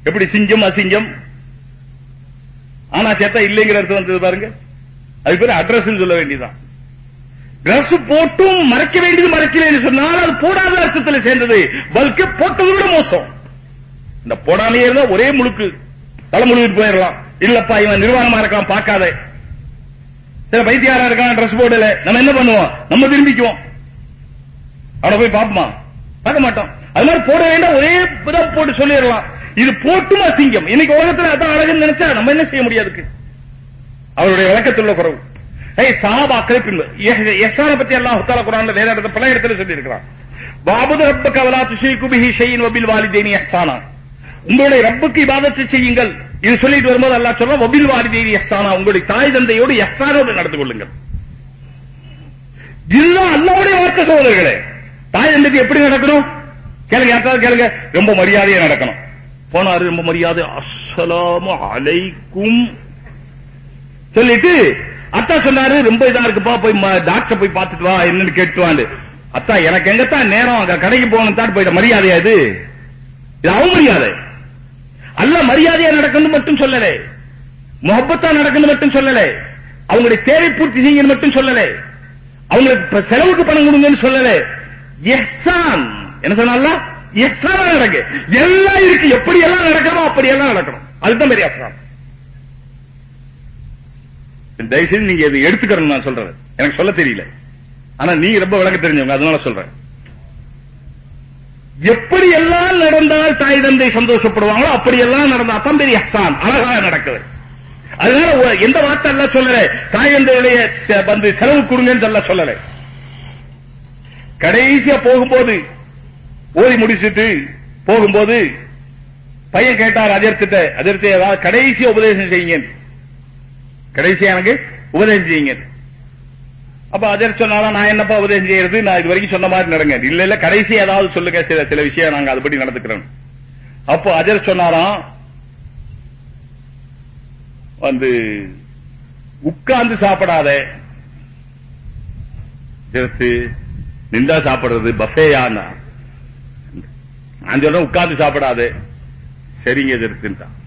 எப்படி சிங்கம் அசிங்கம்? ஆனா சேத்தா இல்லைங்கிற அர்த்தம் வந்தது பாருங்க. அதுக்கு பேரு அட்ரஸ் சொல்ல வேண்டியதான் டிரஸ் போட்டும் மறைக்க வேண்டியது மறைக்கலன்னு சொன்னால் அது போடாத அர்த்தத்துல சேர்ந்தது. பல்கே போட்டது விட மோசம். இந்த போடாமையே இருந்தா ஒரே முழுக்கு. தலை போயிடலாம். இல்லப்பா இவன் நிர்வாணமா இருக்கான் பார்க்காத. சில பைத்தியாரா இருக்கான் டிரஸ் போடல. நம்ம என்ன பண்ணுவோம்? நம்ம திரும்பிக்குவோம். அவனை போய் பார்ப்போமா? பார்க்க மாட்டோம். அது மாதிரி போட வேண்டாம் ஒரே இதை போட்டு சொல்லிடலாம். இது போட்டும் அசிங்கம். இன்னைக்கு உலகத்துல அதான் அழகுன்னு நினைச்சா நம்ம என்ன செய்ய முடியாதுக்கு அவருடைய விளக்கத்துள்ள குறவு. சஹாபாக்களை பின்பு எஹ்சான பத்தி அல்லாஹ் தஆலா குரான்ல வேற இடத்துல பல இடத்துல சொல்லி இருக்கிறான் பாபுது ரப்ப கவலா துஷீகு பிஹி ஷைஇன் வபில் வாலிதேனி எஹ்சானா. உங்களுடைய ரப்புக்கு இபாதத்தை செய்யுங்கள். இது சொல்லிட்டு வரும்போது அல்லாஹ் சொல்றான் வபில் வாலிதேனி எஹ்சானா. உங்களுடைய தாய் தந்தையோடு எஹ்சானோடு நடந்து கொள்ளுங்கள். இதுதான் அல்லாவுடைய வார்த்தை சோதர்களே தாய் தந்தைக்கு எப்படி நடக்கணும்? கேளுங்க யாருக்காவது கேளுங்க. ரொம்ப மரியாதையா நடக்கணும். போனாரு ரொம்ப மரியாதை. அஸ்ஸலாமு அலைக்கும். சொல்லிட்டு அத்தா சொன்னாரு ரொம்ப இதா இருக்குப்பா போய் டாக்டர் போய் பார்த்துட்டு வா என்னன்னு கேட்டுவான்னு. அத்தா எனக்கு எங்கத்தான் நேரம்? அங்க கடைக்கு போகணும் தான் போயிட்ட மரியாதையா இது? இது அவமரியாதை அல்ல மரியாதையா நடக்கணும் மட்டும் சொல்லல. முகப்பத்தா நடக்கணும் மட்டும் சொல்லல. அவங்களுடைய தேவை பூர்த்தி செய்யணும் மட்டும் சொல்லல. அவங்களுக்கு செலவுக்கு பணம் கொடுங்கன்னு சொல்லல. எக்ஸான் என்ன சொன்னால எக்ஸான் நடக்கு. எல்லாம் இருக்கு. எப்படி எல்லாம் நடக்கிறோம் அப்படி எல்லாம் நடக்கணும். அதுதான் பெரிய எஹ்சான். தயவுசெய்து நீங்க இதை எடுத்துக்கணும் நான் சொல்றேன். எனக்கு சொல்ல தெரியல. ஆனா நீ ரொம்ப விளக்க தெரிஞ்சவங்க அதனால சொல்றேன். எப்படி எல்லாம் நடந்தால் தாய் தந்தை சந்தோஷப்படுவாங்களோ அப்படி எல்லாம் நடந்தா தான் பெரிய ஹசான் அழகா நடக்குது. அதனால எந்த வார்த்தை எல்லாம் சொல்லல? தாய் தந்தையுடைய செ- வந்து செலவு கொடுங்கன்னு சொல்ல சொல்லல. கடைசியா போகும்போது ஓதி முடிச்சிட்டு போகும்போது பையன் கேட்டார் அதிர்த்திட்ட அதிர்த்தி ஏதாவது கடைசியா உபதேசம் செய்யுங்க கடைசியா எனக்கு உபதேசம் செய்யுங்க அப்ப அஜர் சொன்னாலும் நான் என்னப்பா உபதேசம் செய்யறது? நான் இது வரைக்கும் சொன்ன மாதிரி நடங்க. இல்ல இல்ல கடைசி ஏதாவது சொல்லுங்க. சில சில விஷயம் நாங்க அதுபடி நடந்துக்கிறோம். அப்போ அஜர் சொன்னாராம் வந்து உட்கார்ந்து சாப்பிடாத. ஜெர்த்து நின்றா சாப்பிடுறது பஃபேயான்னா நான் சொல்றேன் உட்கார்ந்து சாப்பிடாதே. சரிங்க எதிர்த்துட்டான்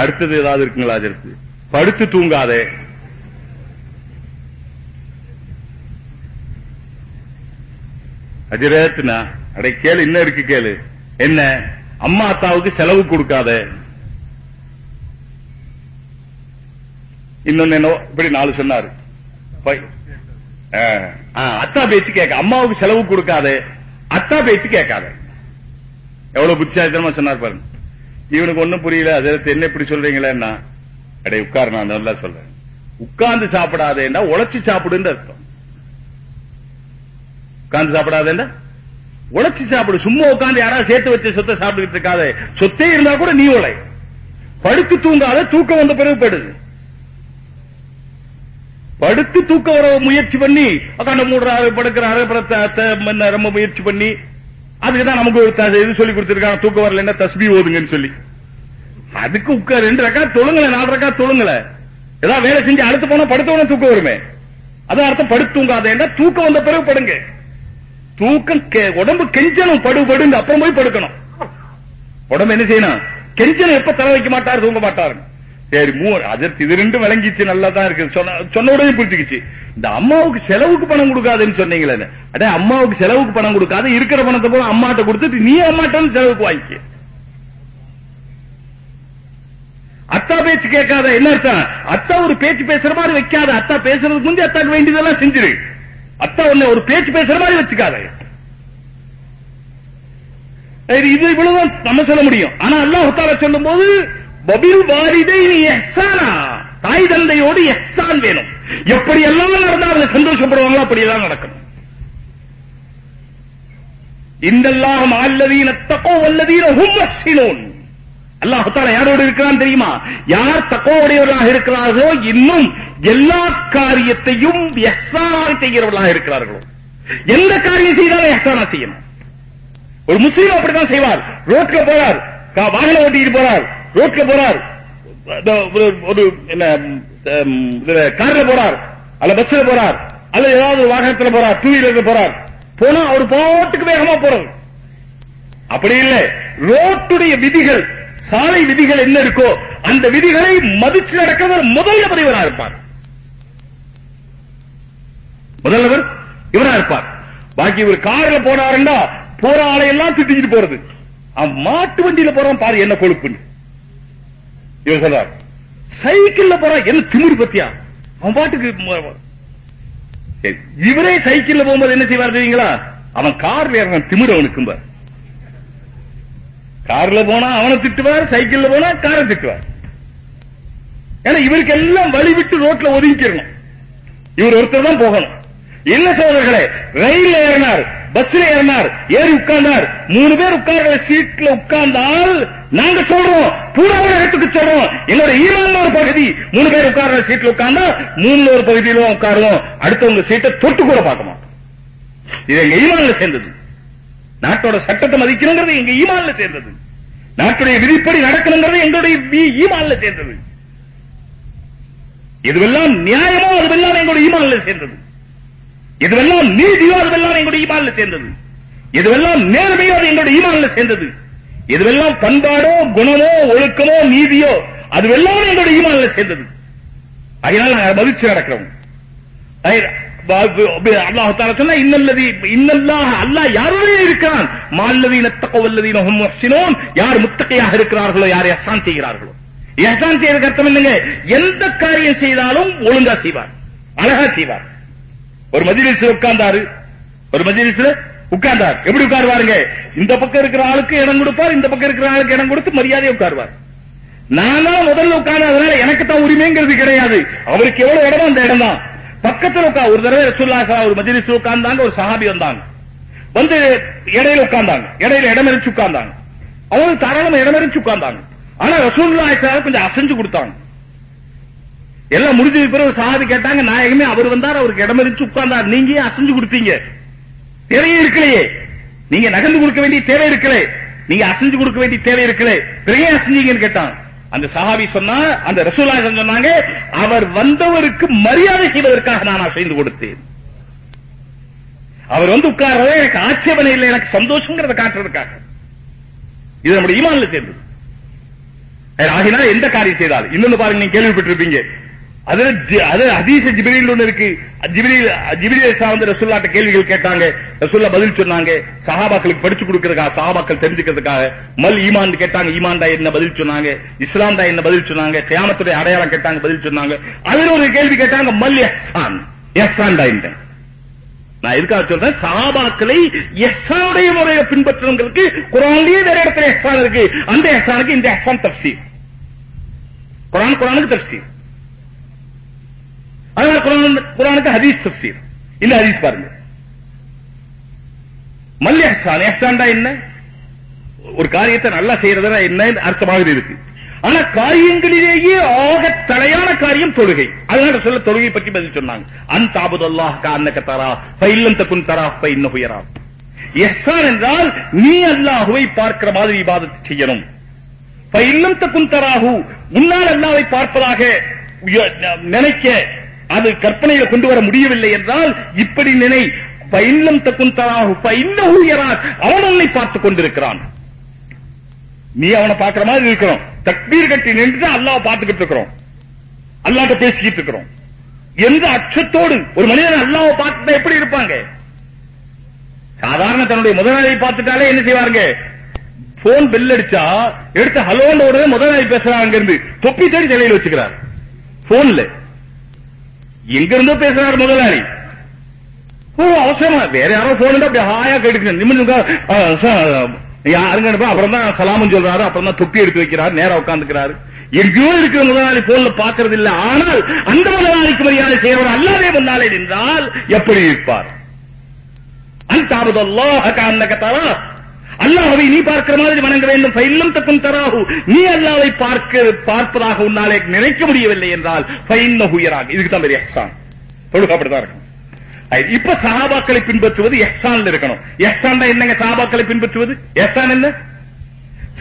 அடுத்தது ஏதாவது இருக்குங்களா எதிர்த்து படுத்து தூங்காதே. அஜரத்னா அடை கேளு இன்னும் இருக்கு கேளு? என்ன? அம்மா அத்தாவுக்கு செலவு கொடுக்காத. இன்னொன்னு என்ன இப்படி நாலு சொன்னாரு. அத்தா பேச்சு கேட்க அம்மாவுக்கு செலவு கொடுக்காத. அத்தா பேச்சு கேட்காத. எவ்வளவு புத்திசாலித்தனமா சொன்னார் பாருங்க. இவனுக்கு ஒண்ணும் புரியல அதை என்ன இப்படி சொல்றீங்களேன்னா அடே உட்கார் நான் நல்லா சொல்றேன். உட்கார்ந்து சாப்பிடாதேன்னா உழைச்சு சாப்பிடுன்னு அர்த்தம். உட்கார்ந்து சாப்பிடாதேன்னா உழைச்சு சாப்பிடு சும்மா உட்கார்ந்து யாராவது சேர்த்து வச்ச சொத்தை சாப்பிட்டுக்கிட்டு இருக்காத. சொத்தே இருந்தா கூட நீ உழை. படுத்து தூங்காத தூக்கம் வந்த பிறகு படுது படுத்து தூக்க வர முயற்சி பண்ணி கண்ண மூடுறாரு படுக்கிறாரு ரொம்ப முயற்சி பண்ணி அதுக்குதான் நமக்கு ஒரு இது சொல்லி கொடுத்திருக்காங்க. தூக்கம் வரலன்னா தஸ்பி ஓதுங்கன்னு சொல்லி. அதுக்கு உட்கார் ரெண்டு ரக்கா தொழுங்கள நாலு ரக்கா தொழுங்கள ஏதாவது வேலை செஞ்சு அடுத்து போனா படுத்த உடனே தூக்கம் வருமே? அதான் அர்த்தம் படுத்து தூங்காதேன்னா தூக்கம் வந்த பிறகு படுங்க. தூக்கம் கெ- உடம்பு கெஞ்சணும் படு படுங்க அப்புறம் போய் படுக்கணும். உடம்பு என்ன செய்யணும்? கெஞ்சனம் எப்ப தலை வைக்க மாட்டாரு தூங்க மாட்டாரு. சரி மூ அதற்கு இது ரெண்டும் விளங்கிச்சு நல்லா தான் இருக்கு. சொன்ன சொன்ன உடனே புரிஞ்சுக்கிச்சு. இந்த அம்மாவுக்கு செலவுக்கு பணம் கொடுக்காதுன்னு சொன்னீங்களே அடே அம்மாவுக்கு செலவுக்கு பணம் கொடுக்காத இருக்கிற பணத்தை போல அம்மாட்ட கொடுத்துட்டு நீ அம்மாட்டன்னு செலவுக்கு வாங்கிக்க. அத்தா பேச்சு கேட்காத என்ன அர்த்தம்? அத்தா ஒரு பேச்சு பேசுற மாதிரி வைக்காத அத்தா பேசுறதுக்கு முந்தைய அத்தாக்கு வேண்டியதெல்லாம் செஞ்சிரு. அத்தா உன்னை ஒரு பேச்சு பேசுற மாதிரி வச்சுக்காத. இது இவ்வளவுதான் நம்ம சொல்ல முடியும். ஆனா அல்லா தாலா சொல்லும் போது பபில் வாரிதை நீ எஹ்சானா தாய் தந்தையோடு எஹ்சான் வேணும். எப்படி எல்லாம் நடந்தா அவங்க சந்தோஷப்படுவாங்களோ அப்படி எல்லாம் நடக்கணும். இந்தல்லாஹ் அல்லதீன தக்கோ வல்லதீன ஹும் முஹ்சினூன். அல்லாஹ் யாரோடு இருக்கிறான் தெரியுமா? யார் தக்கோடையவர்களாக இருக்கிறார்களோ இன்னும் எல்லா காரியத்தையும் எஹ்சானாக செய்கிறவர்களாக இருக்கிறார்களோ. எந்த காரியம் செய்தாலும் எஹ்சானா செய்யணும். ஒரு முஸ்லீம் அப்படித்தான் செய்வார். ரோட்ல போறார். வாகனம் ஓட்டிட்டு போறார். ரோட்ல போறார். ஒரு- என்ன கார்ல போறார். அல்ல பஸ்ல போறார். அல்ல ஏதாவது வாகனத்துல போறார். டூ வீலர்ல போறார். போனா அவர் போட்டுக்கு வேகமா போறது. அப்படி இல்லை. ரோட்டுடைய விதிகள் சாலை விதிகள் என்ன இருக்கோ அந்த விதிகளை மதிச்சு நடக்கிறவர் முதல் நபர் இவரா இருப்பார். முதல் நபர் இவரா இருப்பார். பாக்கி ஒரு கார்ல போனாருன்னா போற ஆளையெல்லாம் திட்டிக்கிட்டு போறது. மாட்டு வண்டியில போறான் பாரு என்ன கொழுப்புன்னு. இவர் சொல்றார் சைக்கிள்ல போறான் என்ன திமிரு பத்தியா? அவன் பாட்டுக்கு இவரே சைக்கிள்ல போகும்போது என்ன செய்வார் தெரியுங்களா? அவன் கார் வேற திமிரு அவனுக்கு பார். கார்ல போனா அவனை திட்டுவார் சைக்கிள்ல போனா காரை திட்டுவார். ஏன்னா இவருக்கு எல்லாம் வழி விட்டு ரோட்ல ஒதுங்கிக்கிறணும். இவர் ஒருத்தர் தான் போகணும். என்ன சோதர்களே ரயில்ல ஏறினார் பஸ்ல ஏறினார் ஏறி உட்கார்ந்தார். மூணு பேர் உட்கார்ற சீட்ல உட்கார்ந்தால் நாங்க சொல்றோம். பூரா உலகத்துக்கு சொல்றோம். என்னோட ஈரான்ல ஒரு பகுதி மூணு பேர் உட்கார்ற சீட்ல உட்கார்ந்தா மூணுல ஒரு பகுதியில உட்காருவோம். அடுத்தவங்க சீட்டை தொட்டு கூட பார்க்க மாட்டோம். இது எங்க சேர்ந்தது. நாட்டோட சட்டத்தை மதிக்கணுங்கிறது எங்க ஈமான்ல சேர்ந்தது. நாட்டுடைய விதிப்படி நடக்கணுங்கிறது எங்களுடைய ஈமான்ல சேர்ந்தது. இதுவெல்லாம் நியாயமோ அதுவெல்லாம் எங்களுடைய ஈமான்ல சேர்ந்தது. இதுவெல்லாம் நீதியோ அதுவெல்லாம் எங்களுடைய ஈமான்ல சேர்ந்தது. இதுவெல்லாம் நேர்மையோ அது எங்களுடைய ஈமான்ல சேர்ந்தது. இதுவெல்லாம் பண்பாடோ குணமோ ஒழுக்கமோ நீதியோ அதுவெல்லாம் எங்களுடைய ஈமான்ல சேர்ந்தது. அதனால நாங்கள் மதிச்சு நடக்கிறோம். அல்லாஹ் தாலா சொன்னா இன்னல்லதி இன்னல்லாஹ அல்லாஹ் யாருடைய இருக்கிறான்? மால்லதீன தக்கவல்லதீன ஹும் முஹ்சினூன். யார் முத்தகையாக இருக்கிறார்களோ யார் இஹ்சான் செய்கிறார்களோ? இஹ்சான் செய்யறதுக்கு அர்த்தம் என்னங்க? எந்த காரியம் செய்தாலும் ஒழுங்கா செய்வார். அழகா செய்வார். ஒரு மஜ்லிஸ்ல உட்கார்ந்தாரு. ஒரு மஜ்லிஸ்ல உட்கார்ந்தார். எப்படி உட்காருவாருங்க? இந்த பக்கம் இருக்கிற ஆளுக்கு இடம் கொடுப்பார் இந்த பக்கம் இருக்கிற ஆளுக்கு இடம் கொடுத்து மரியாதையை உட்காருவார். நான் தான் முதல்ல உட்கார்ந்து அதனால எனக்கு தான் உரிமைங்கிறது கிடையாது. அவருக்கு எவ்வளவு இடமோ அந்த இடம் தான் பக்கத்துல உட்கா ஒரு தடவை ரசூல்லா ஸல்லல்லாஹு ஒரு மஜ்லிஸ் உட்கார்ந்தாங்க ஒரு சஹாபி வந்தாங்க. வந்து இடையில உட்கார்ந்தாங்க இடையில இடம் இருந்துச்சு உட்கார்ந்தாங்க. அவங்க தாராளமா இடம் உட்கார்ந்தாங்க. ஆனா ரசூல்லா கொஞ்சம் அசைஞ்சு கொடுத்தாங்க. எல்லாம் முடிஞ்சது பிறகு சஹாபி கேட்டாங்க நாயகமே அவர் வந்தார் அவருக்கு இடம் எரிச்சு உட்கார்ந்தார். நீங்க அசைஞ்சு கொடுத்தீங்க? தேவையே இருக்கலையே. நீங்க நகர்ந்து கொடுக்க வேண்டிய தேவை இருக்கலே. நீங்க அசைஞ்சு கொடுக்க வேண்டிய தேவை இருக்கலே. பிறகு அசைஞ்சீங்கன்னு கேட்டான். அந்த சஹாபி சொன்னா அந்த ரசூலா சொன்னாங்க அவர் வந்தவருக்கு மரியாதை செய்வதற்காக நான் அசைந்து கொடுத்தேன். அவர் வந்து உட்கார்றதே எனக்கு ஆட்சேபனை இல்லை எனக்கு சந்தோஷங்கிறத காட்டுறதுக்காக. இது நம்முடைய ஈமான்ல சேர்ந்தது. ஆகினால் எந்த காரியம் செய்தால் இன்னொன்னு பாருங்க நீங்க கேள்விப்பட்டிருப்பீங்க. அதுல அது ஹதீஸ் ஜிப்ரீல் ஒண்ணு இருக்கு. ஜிப்ரீல் வந்து கேள்விகள் கேட்டாங்க. ரசுல்லா பதில் சொன்னாங்க. சஹாபாக்களுக்கு படிச்சு கொடுக்கறதுக்காக சஹாபாக்கள் தெரிஞ்சுக்கிறதுக்காக மல் ஈமான் கேட்டாங்க. ஈமான்டா என்ன பதில் சொன்னாங்க. இஸ்லாம்டா என்ன பதில் சொன்னாங்க. கியாமத்துடைய அடையாளம் கேட்டாங்க பதில் சொன்னாங்க. அதுல ஒரு கேள்வி கேட்டாங்க மல் எஹ்சான். எஹ்சான்டா என்ன நான் எதுக்காக சொல்றேன்? சஹாபாக்களை எஹ்சானுடைய முறையை பின்பற்றுறவங்களுக்கு குரான்லயே வேற இடத்துல எஹ்சான் இருக்கு. அந்த எஹ்சானுக்கு இந்த எஹ்சான் தப்சீர். குரான் குரானுக்கு தப்சீர். அதனால குரானுக்கு ஹதீஸ் தப்சீர். இந்த ஹதீஸ் பாருங்க. மல் எஹ்சான் எஹ்சான்டா என்ன? ஒரு காரியத்தை நல்லா செய்யறதுனா என்ன அர்த்தமாக இருக்கு ஆனா காரியங்களிலேயே ஆக தலையான காரியம் தொழுகை. அதனால சொல்ல தொழுகை பற்றி பதில் சொன்னாங்க. அந்த தாபுதல்லாஹ் கான்னக தரா பைல்லம் தகுன் தரா பைன்ன உயரா எஹ்சான் என்றால் நீ அல்லாஹுவை பார்க்கிற மாதிரி இபாதத் செய்யணும். பைல்லம் தகுன் தராஹு உன்னால் அல்லாவை பார்ப்பதாக நினைக்க அது கற்பனையில கொண்டு வர முடியவில்லை என்றால் இப்படி நினை பைல்லம் தகுன் பைன்ன உயரான் அவன் உன்னை பார்த்துக் கொண்டிருக்கிறான். நீ அவனை பார்க்கிற மாதிரி இருக்கிறோம். தக்பீர் கட்டி நின்று அல்லாஹ் பார்த்துக்கிட்டு இருக்கிறோம். அல்லாட்ட பேசிக்கிட்டு இருக்கிறோம். எந்த அச்சத்தோடு ஒரு மனிதன் அல்லாஹ் பார்த்துட்டா எப்படி இருப்பாங்க? சாதாரண தன்னுடைய முதலாளியை பார்த்துட்டாலே என்ன செய்வாருங்க? போன் பெல் அடிச்சா எடுத்து ஹலோன்னு உடனே முதலாளி பேசுறாங்க அங்க இருந்து தொப்பி தேடி தலையில் வச்சுக்கிறார். போன்ல எங்க இருந்தோ பேசுறாரு முதலாளி. ஓ அவசரமா. வேற யாரோ போன் அப்படி ஹாயா கேட்டுக்க யாருங்க அப்புறம் தான் சலாமும் சொல்றாரு அப்புறம் தான் தொப்பி எடுத்து வைக்கிறாரு நேரா உட்காந்துக்கிறாரு எங்கேயோ இருக்கிற முதலாளி போன்ல பாக்குறது இல்ல. ஆனால் அந்த முதலாளிக்கு மரியாதை செய்யவர் அல்லாதே முன்னாலே நின்றால் எப்படி இருப்பார்? அந்த தாமதல்லோ அக்கா அந்த கத்தாரா அல்லாஹ்வை நீ பார்க்கிற மாதிரி வணங்க வேண்டும். ஃபைல்லம் தக்கும் தராஹு. நீ அல்லாஹ்வை பார்க்க பார்ப்பதாக உன்னாலே நினைக்க முடியவில்லை என்றால் ஃபைன்னஹு யராக் இதுக்கு தான் பெரிய இஹ்சான் தொழுக அப்படிதான் இருக்கும் இப்ப சஹாபாக்களை பின்பற்றுவது எஹ்சான்ல இருக்கணும். எஹ்சான் என்னங்க சஹாபாக்களை பின்பற்றுவது? எஹ்சான் என்ன?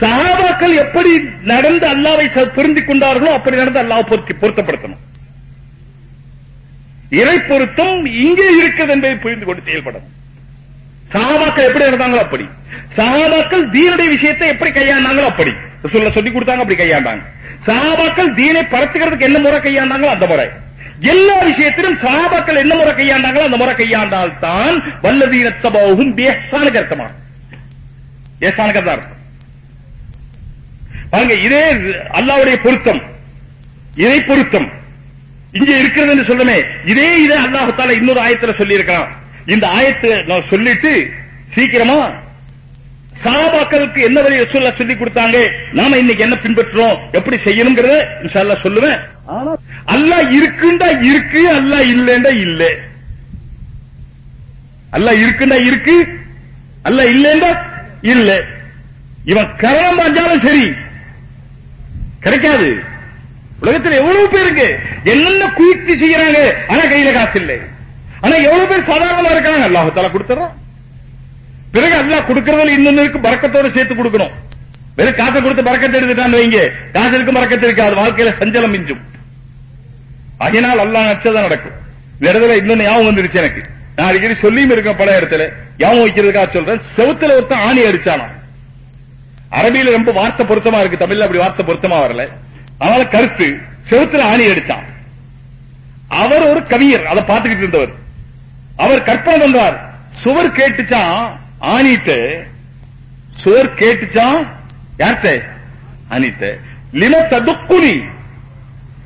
சஹாபாக்கள் எப்படி நடந்து அல்லாவை புரிந்து கொண்டார்களோ அப்படி நடந்து அல்லாஹ் பொருத்தப்படுத்தணும். இறை பொருத்தம் இங்கே இருக்கிறது என்பதை புரிந்து கொண்டு செயல்படணும். சகாபாக்கள் எப்படி நடந்தாங்களோ அப்படி. சகாபாக்கள் தீனுடைய விஷயத்தை எப்படி கையாண்டாங்களோ அப்படி. சொல்ல சொல்லி கொடுத்தாங்க அப்படி கையாண்டாங்க. சகாபாக்கள் தீனை பரத்துக்கிறதுக்கு என்ன முறை கையாண்டாங்களோ அந்த முறை. எல்லா விஷயத்திலும் சகாபாக்கள் என்ன முறை கையாண்டாங்களோ அந்த முறை கையாண்டால் தான் வல்லதீனத்தபாவும் பேசானுக்கு அர்த்தமா ஏசானுக்கு தான் அர்த்தம். பாருங்க இதே அல்லாவுடைய பொருத்தம். இறை பொருத்தம். இங்க இருக்கிறது என்று சொல்லுமே. இதே இதை அல்லாஹு இன்னொரு ஆயத்துல சொல்லி இருக்கான் இந்த ஆயத்தை நான் சொல்லிட்டு சீக்கிரமா சாபாக்களுக்கு என்ன வழி ரசூல்லா சொல்லி கொடுத்தாங்க? நாம இன்னைக்கு என்ன பின்பற்றுறோம்? எப்படி செய்யணுங்கிறத இன்ஷால்லா சொல்லுவேன். ஆனா அல்லாஹ் இருக்குண்டா இருக்கு அல்லாஹ் இல்லைண்டா இல்ல. அல்லாஹ் இருக்குண்டா இருக்கு அல்லாஹ் இல்லைண்டா இல்ல. இவன் கரணம் பாஞ்சாலும் சரி கிடைக்காது. உலகத்தில் எவ்வளவு பேருக்கு என்னென்ன குயிர்த்தி செய்யறாங்க? ஆனா கையில காசு இல்லை. ஆனா எவ்வளவு பேர் சாதாரணமா இருக்காங்க? அல்லாஹால கொடுத்துறான் பிறகு அல்லாஹ் கொடுக்கறதுல இன்னொன்னு பறக்கத்தோட சேர்த்து கொடுக்கணும். வெறும் காசை கொடுத்து பறக்கத்தை எடுத்துட்டான்னு வைங்க. காசு இருக்கு பறக்கத்து இருக்காது. வாழ்க்கையில சஞ்சலம் மிஞ்சும். அதனால் அல்லாஹ் நச்சதான் நடக்கும். இந்த இடத்துல இன்னொன்னு ஞாபகம் வந்துருச்சு எனக்கு. நான் அடிக்கடி சொல்லியும் இருக்கேன் பல இடத்துல. ஞாபகம் வைக்கிறதுக்காக சொல்றேன். செவுத்துல ஒருத்தன் ஆணி அடிச்சானா? அரபியில ரொம்ப வார்த்தை பொருத்தமா இருக்கு. தமிழ்ல அப்படி வார்த்தை பொருத்தமா வரல. அதனால கருத்து செவுத்துல ஆணி அடிச்சான். அவர் ஒரு கவிஞர். அதை பார்த்துக்கிட்டு இருந்தவர். அவர் கற்பனை பண்றார். சுவர் கேட்டுச்சான் ஆணிட்டு. சுவர் கேட்டுச்சான் யார்கிட்ட? அனித்த லிம ததுக்குனி.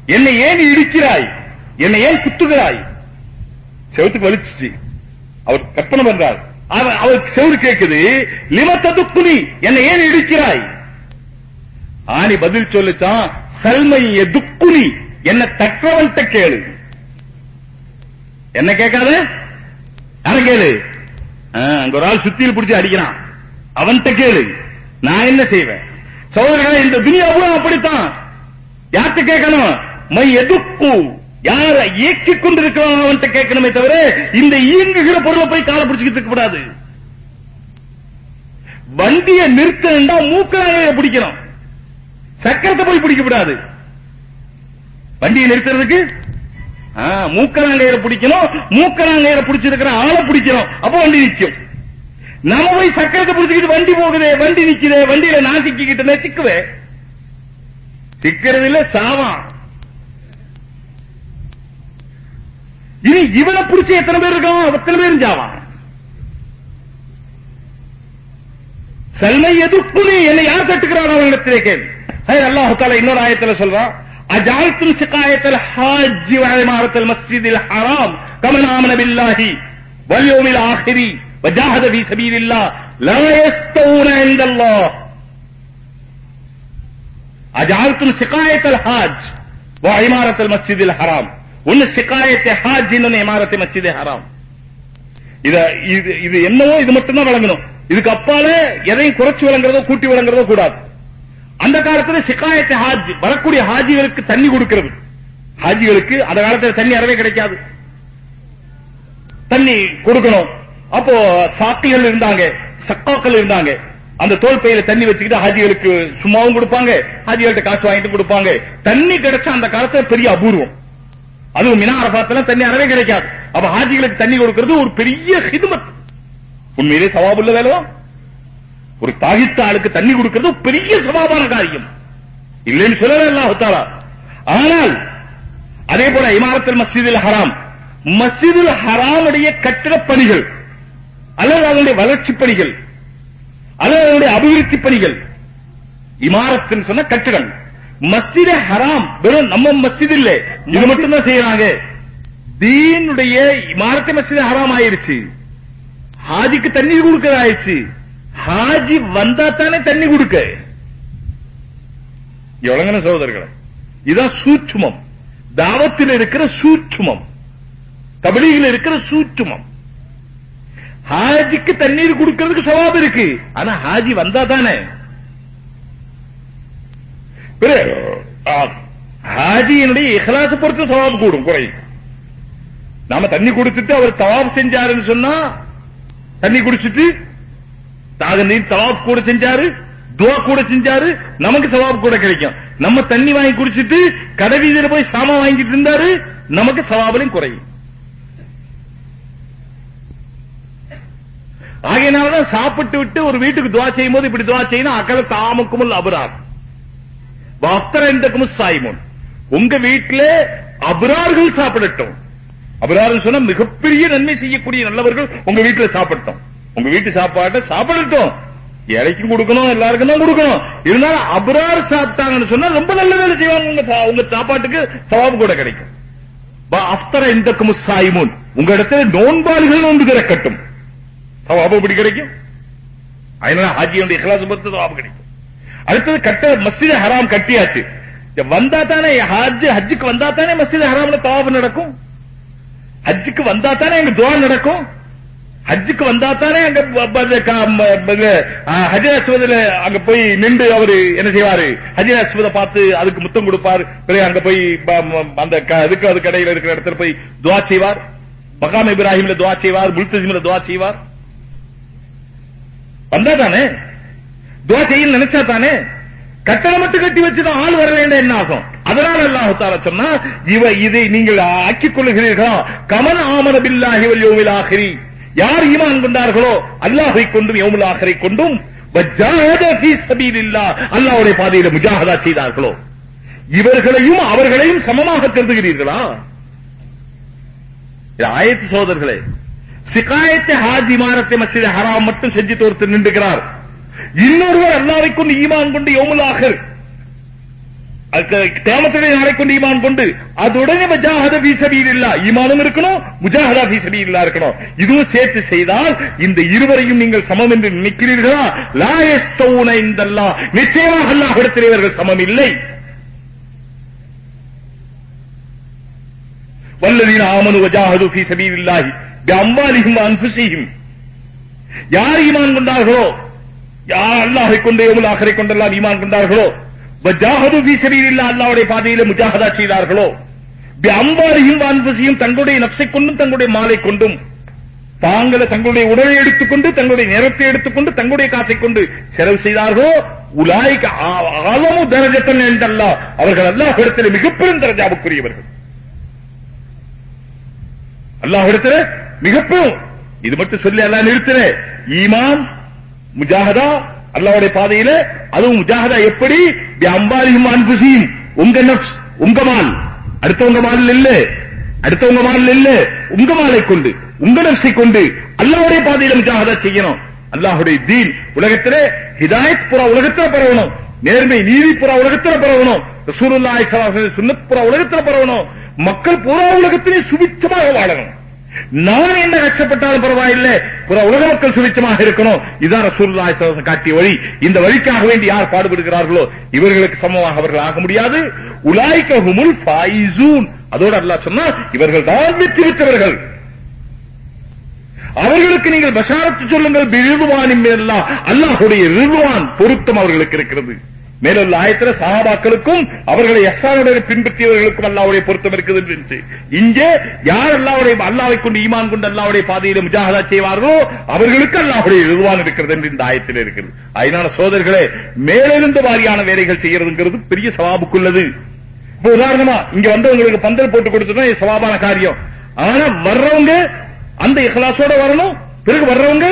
என்னை ஏன் இடிக்கிறாய்? என்னை ஏன் குத்துகிறாய்? செவத்துக்கு வலிச்சுச்சு. அவர் கற்பனை பண்றார். அவர் அவருக்கு கேட்குது லிம ததுக்குனி என்னை ஏன் இடிக்கிறாய்? ஆணி பதில் சொல்லுச்சான் சல்மை எதுக்குனி? என்ன தக்கவன்ட்ட கேளு. என்ன கேட்காத கேளு? அங்க ஒரு ஆள் சுத்தியில் பிடிச்சி அடிக்கிறான். அவன்கிட்ட கேளு. நான் என்ன செய்வேன்? சகோதரர்களே இந்த துனியாவும் அப்படித்தான். யார்கிட்ட கேட்கணும்? மை எதுக்கு? யார இயக்கிக் கொண்டிருக்கிறான் அவன்கிட்ட கேட்கணுமே தவிர இந்த இயங்குகிற பொருளை போய் காலை பிடிச்சுக்கிட்டு இருக்க கூடாது. வண்டியை நிறுத்தா மூக்கலாங்க பிடிக்கணும். சக்கரத்தை போய் பிடிக்க கூடாது. வண்டியை நிறுத்துறதுக்கு மூக்கலாங்கயிற பிடிக்கணும் மூக்கலாங்கயிற பிடிச்சிருக்கிற ஆளை பிடிக்கணும். அப்ப வண்டி நிக்கும். நம்ம போய் சக்கரத்தை பிடிச்சிக்கிட்டு வண்டி போகுதே வண்டி நிக்குதே வண்டியில நான் சிக்கிக்கிட்டே சிக்குவே. சிக்கிறது இல்ல சாவான். இனி இவனை பிடிச்ச எத்தனை பேர் இருக்கான்? எத்தனை பேரும் ஜாவான் சல்மை எதுக்குனி என்னை யார் தட்டுக்கிறான் அவனிடத்திலே கேள்வி அல்லாஹ் இன்னொரு ஆயத்துல சொல்றான். أجعلتم سقاية الحاج وعمارة المسجد الحرام كمن آمن بالله واليوم الآخر وجاهد في سبيل الله لا يستوون عند الله أجعلتم سقاية الحاج وعمارة المسجد الحرام ஒன்னு சிகாயத்தை ஹாஜ் இன்னொன்னு இமாரத்தை மஸ்ஜிதே ஹராம் இத இது இது என்னவோ இது மட்டும் தான் வழங்கணும் இதுக்கு அப்பால எதையும் குறைச்சு வழங்குறதோ கூட்டி வழங்குறதோ கூடாது அந்த காலத்துல சிகாயத்தை ஹாஜ் வரக்கூடிய ஹாஜிகளுக்கு தண்ணி கொடுக்கிறது. ஹாஜிகளுக்கு அந்த காலத்துல தண்ணி அறவே கிடைக்காது. தண்ணி கொடுக்கணும். அப்போ சாக்கிகள் இருந்தாங்க சக்காக்கள் இருந்தாங்க. அந்த தோல் பையில தண்ணி வச்சுக்கிட்டு ஹாஜிகளுக்கு சும்மாவும் கொடுப்பாங்க ஹாஜிகள்கிட்ட காசு வாங்கிட்டு கொடுப்பாங்க. தண்ணி கிடைச்சா அந்த காலத்துல பெரிய அபூர்வம். அதுவும் மினா அரபாத்துல தண்ணி அறவே கிடைக்காது. அப்ப ஹாஜிகளுக்கு தண்ணி கொடுக்கிறது ஒரு பெரிய ஹிதுமத். உண்மையிலே சவாபுள்ள வேலைதான். ஒரு தாகித்த ஆளுக்கு தண்ணி கொடுக்கிறது ஒரு பெரிய சவாபான காரியம் இல்லைன்னு சொல்லல அல்லாஹ் தாலா ஆனால் அதே போல இமாரத்தில் மஸ்ஜிதில் ஹராம். மஸ்ஜிதுல் ஹராமுடைய கட்டிடப் பணிகள் அல்லது அதனுடைய வளர்ச்சி பணிகள் அல்லது அதனுடைய அபிவிருத்தி பணிகள் இமாரத்துன்னு சொன்ன கட்டிடம். மஸ்ஜித் ஹராம் வெறும் நம்ம மஸ்ஜித் இல்ல. இது மட்டும் தான் செய்யறாங்க. தீனுடைய இமாரத்தை மஸ்ஜித் ஹராம் ஆயிருச்சு. ஹாஜிக்கு தண்ணி கொடுக்க ஆயிடுச்சு ஹாஜி வந்தா தானே தண்ணி கொடுக்க. எவ்வளங்கன சகோதரர்களை இதான் சூட்சுமம் தாவத்தில் இருக்கிற சூட்சுமம் தபிலிகள் இருக்கிற சூட்சுமம் ஹாஜிக்கு தண்ணீர் கொடுக்கிறதுக்கு சவாபம் இருக்கு. ஆனா ஹாஜி வந்தா தானே. ஹாஜியினுடைய இஹலாச பொறுத்து சவாபு கூடும் குறை. நாம தண்ணி கொடுத்துட்டு அவர் தவாப் செஞ்சாருன்னு சொன்னா தண்ணி குடிச்சிட்டு தாக நீர் தவாப் கூட செஞ்சாரு துவா கூட செஞ்சாரு நமக்கு சவாப் கூட கிடைக்கும். நம்ம தண்ணி வாங்கி குடிச்சிட்டு கடை வீதியில போய் சாமான் வாங்கிட்டு இருந்தாரு நமக்கு சவாபலையும் குறையும். ஆகையினாலதான் சாப்பிட்டு விட்டு ஒரு வீட்டுக்கு துவா செய்யும் போது இப்படி துவா செய்யணும் அகல தாமுக்கும் அபரார். வாஸ்தரந்தக்கும் சாய்மோன். உங்க வீட்டுல அபரார்கள் சாப்பிடட்டும். அபரார்கள் சொன்னா மிகப்பெரிய நன்மை செய்யக்கூடிய நல்லவர்கள் உங்க வீட்டுல சாப்பிட்டோம் உங்க வீட்டு சாப்பாட்டை சாப்பிடட்டும். இறைக்கும் கொடுக்கணும் எல்லாருக்கும் தான் கொடுக்கணும். இருந்தாலும் அபரார் சாப்பிட்டாங்கன்னு சொன்னா ரொம்ப நல்ல வேலை செய்வாங்க. உங்க உங்க சாப்பாட்டுக்கு சவாபு கூட கிடைக்கும். அஃப்தர இந்த சாயிமுன். உங்க இடத்துல நோன்பாளிகள் நோன்பு திறக்கட்டும். சவாபு எப்படி கிடைக்கும்? அதனால ஹாஜியுடைய இஹ்லாஸ் பொறுத்து சவாபு கிடைக்கும். அடுத்தது கட்ட மஸ்ஜித் ஹராம் கட்டியாச்சு. வந்தா தானே ஹஜ் ஹஜ்ஜுக்கு வந்தா தானே மஸ்ஜித் ஹராம்ல தவாபு நடக்கும்? ஹஜ்ஜுக்கு வந்தா தானே எங்க துவா நடக்கும்? ஹஜ்ஜுக்கு வந்தா தானே அங்க ப- அங்க போய் நின்று அவரு என்ன செய்வாரு? ஹஜர் பார்த்து அதுக்கு முத்தம் கொடுப்பார். பிறகு அங்க போய் அந்த அதுக்கு அது கடையில இருக்கிற இடத்துல போய் துவா செய்வார். மகாம் இப்ராஹிம்ல துவா செய்வார். முல்தசிம்ல துவா செய்வார். வந்தா தானே? துவா செய்ய நினைச்சா தானே? கட்டணம் மட்டும் கட்டி வச்சுதான் ஆள் வர வேண்டாம் என்ன ஆகும்? அதனால எல்லாம் சொன்னா இவ இதை நீங்கள் ஆக்கிக் கொள்ளுகிறீர்களா? கமன் ஆமன பில்லாஹி வல் யௌமில் ஆஹிரி யார் ஈமான் கொண்டார்களோ அல்லாஹை கொண்டும் யௌமுல் ஆஹிரை கொண்டும் வஜாஹத ஃபீ சபீலில்லாஹ். அல்லாஹ்வுடைய பாதையில முஜாஹதா செய்தார்களோ? இவர்களையும் அவர்களையும் சமமாக கருதுகிறீர்களா? ஆயத்து சோதர்களே சிகாயத்தை ஹாஜ் இமாரத்தை மசித ஹராம் மட்டும் செஞ்சு தோர்த்து நின்றுகிறார். இன்னொருவர் அல்லாவை கொண்டு ஈமான் கொண்டு யோமுலாகர் கேமத்துடைய நாளை கொண்டு ஈமான் கொண்டு அதுடனே முஜாஹத பீசபீல் இல்லா ஈமானும் இருக்கணும் முஜாஹதா பீசபீல் இல்லா இருக்கணும். இதுவும் சேர்த்து செய்தால் இந்த இருவரையும் நீங்கள் சமம் என்று நினைக்கிறீர்களா? லாயஸ்தௌன இந்தல்லா. நிச்சயமாக அல்லாஹ் இவர்கள் சமம் இல்லை வல்லதீன் ஆமனு வஜாஹது ஃபீ சபீலில்லாஹி பிஅம்வாலிஹிம் அன்ஃபுசிஹிம் யார் ஈமான் கொண்டார்களோ யார் அல்லாஹை கொண்டு யவுல் ஆఖரை கொண்டெல்லாம் ஈமான் கொண்டார்களோ வஜாஹது ஃபீ சபீலில்லாஹ் அல்லாஹ்வுடைய பாதையிலே முஜாஹதா செய்தார்களோ? அம்பாரியும் வான்பசியும் தங்களுடைய நப்சை கொண்டும் தங்களுடைய மாலை கொண்டும். தாங்களை தங்களுடைய உடலை எடுத்துக்கொண்டு தங்களுடைய நிறத்தை எடுத்துக்கொண்டு தங்களுடைய காசை கொண்டு செலவு செய்தார்களோ? உலாய்க்கு ஆலமு தரஜத்தன் என்றல்லா அவர்கள் அல்லாஹிடத்தில் மிகப்பெரும் தரஜாவுக்குரியவர்கள். அல்லாஹிடத்தில் மிகப்பெரும். இது மட்டும் சொல்லி அல்லாஹ் நிறுத்தின ஈமான் முஜாஹதா அல்லாவுடைய பாதையில அதுவும் முஜாஹதா எப்படி? அம்பாலியும் அன்புசியும் உங்க நப்ஸ் உங்க மால். அடுத்தவங்க மால் இல்ல. அடுத்தவங்க மால் இல்ல. உங்க மாலை கொண்டு உங்க நப்சை கொண்டு அல்லாவுடைய பாதையில முஜாஹதா செய்யணும். அல்லாஹுடைய தீன் உலகத்திலே ஹிதாயத் புற உலகத்துல பரவணும். நேர்மை நீதி புற உலகத்துல பரவணும். ரசூலுல்லாஹி ஸல்லல்லாஹு அலைஹி வஸல்லம் சுன்னத் புற உலகத்துல பரவணும். மக்கள் புற உலகத்திலே சுபிச்சமாக வாழணும். நான் என்ன கஷ்டப்பட்டாலும் பரவாயில்லை. புற உலக மக்கள் சுவிச்சமாக இருக்கணும். இதான் ரசூலுல்லாஹி காட்டிய வழி. இந்த வழிக்காக வேண்டி யார் பாடுபடுகிறார்களோ இவர்களுக்கு சமமாக அவர்கள் ஆக முடியாது. உலாய்க ஹுமுல் ஃபாயிசூன் அதோடு அல்லாஹ் சொன்னா இவர்கள் தான் வெற்றி பெற்றவர்கள். அவர்களுக்கு நீங்கள் பஷாரத்து சொல்லுங்கள் பிரிதுவானின் மேலா அல்லாஹுடைய ரிதுவான் பொருத்தம் அவர்களுக்கு இருக்கிறது. மேலுள்ள ஆயத்துல சஹாபாக்களுக்கும் அவர்களை எஸ்ஸானுடைய பின்பற்றியவர்களுக்கும் அல்லாவுடைய பொருத்தம் இருக்குது என்று இங்கே யார் அல்லாவுடைய அல்லாவை கொண்டு ஈமான் கொண்டு அல்லாவுடைய பாதையில முஜாகதா செய்வார்களோ அவர்களுக்கு அல்லாவுடைய ரிதுவான் இருக்கிறது என்று இந்த ஆயத்தில் இருக்கிறது அதனால சோதர்களே மேலிருந்து வாரியான வேலைகள் செய்யறதுங்கிறது பெரிய சவாபுக்குள்ளது. இப்ப உதாரணமா இங்க வந்தவங்களுக்கு பந்தல் போட்டு கொடுத்தோம்னா சவாபான காரியம். ஆனா வர்றவங்க அந்த இஹலாசோட வரணும் பிறகு வர்றவங்க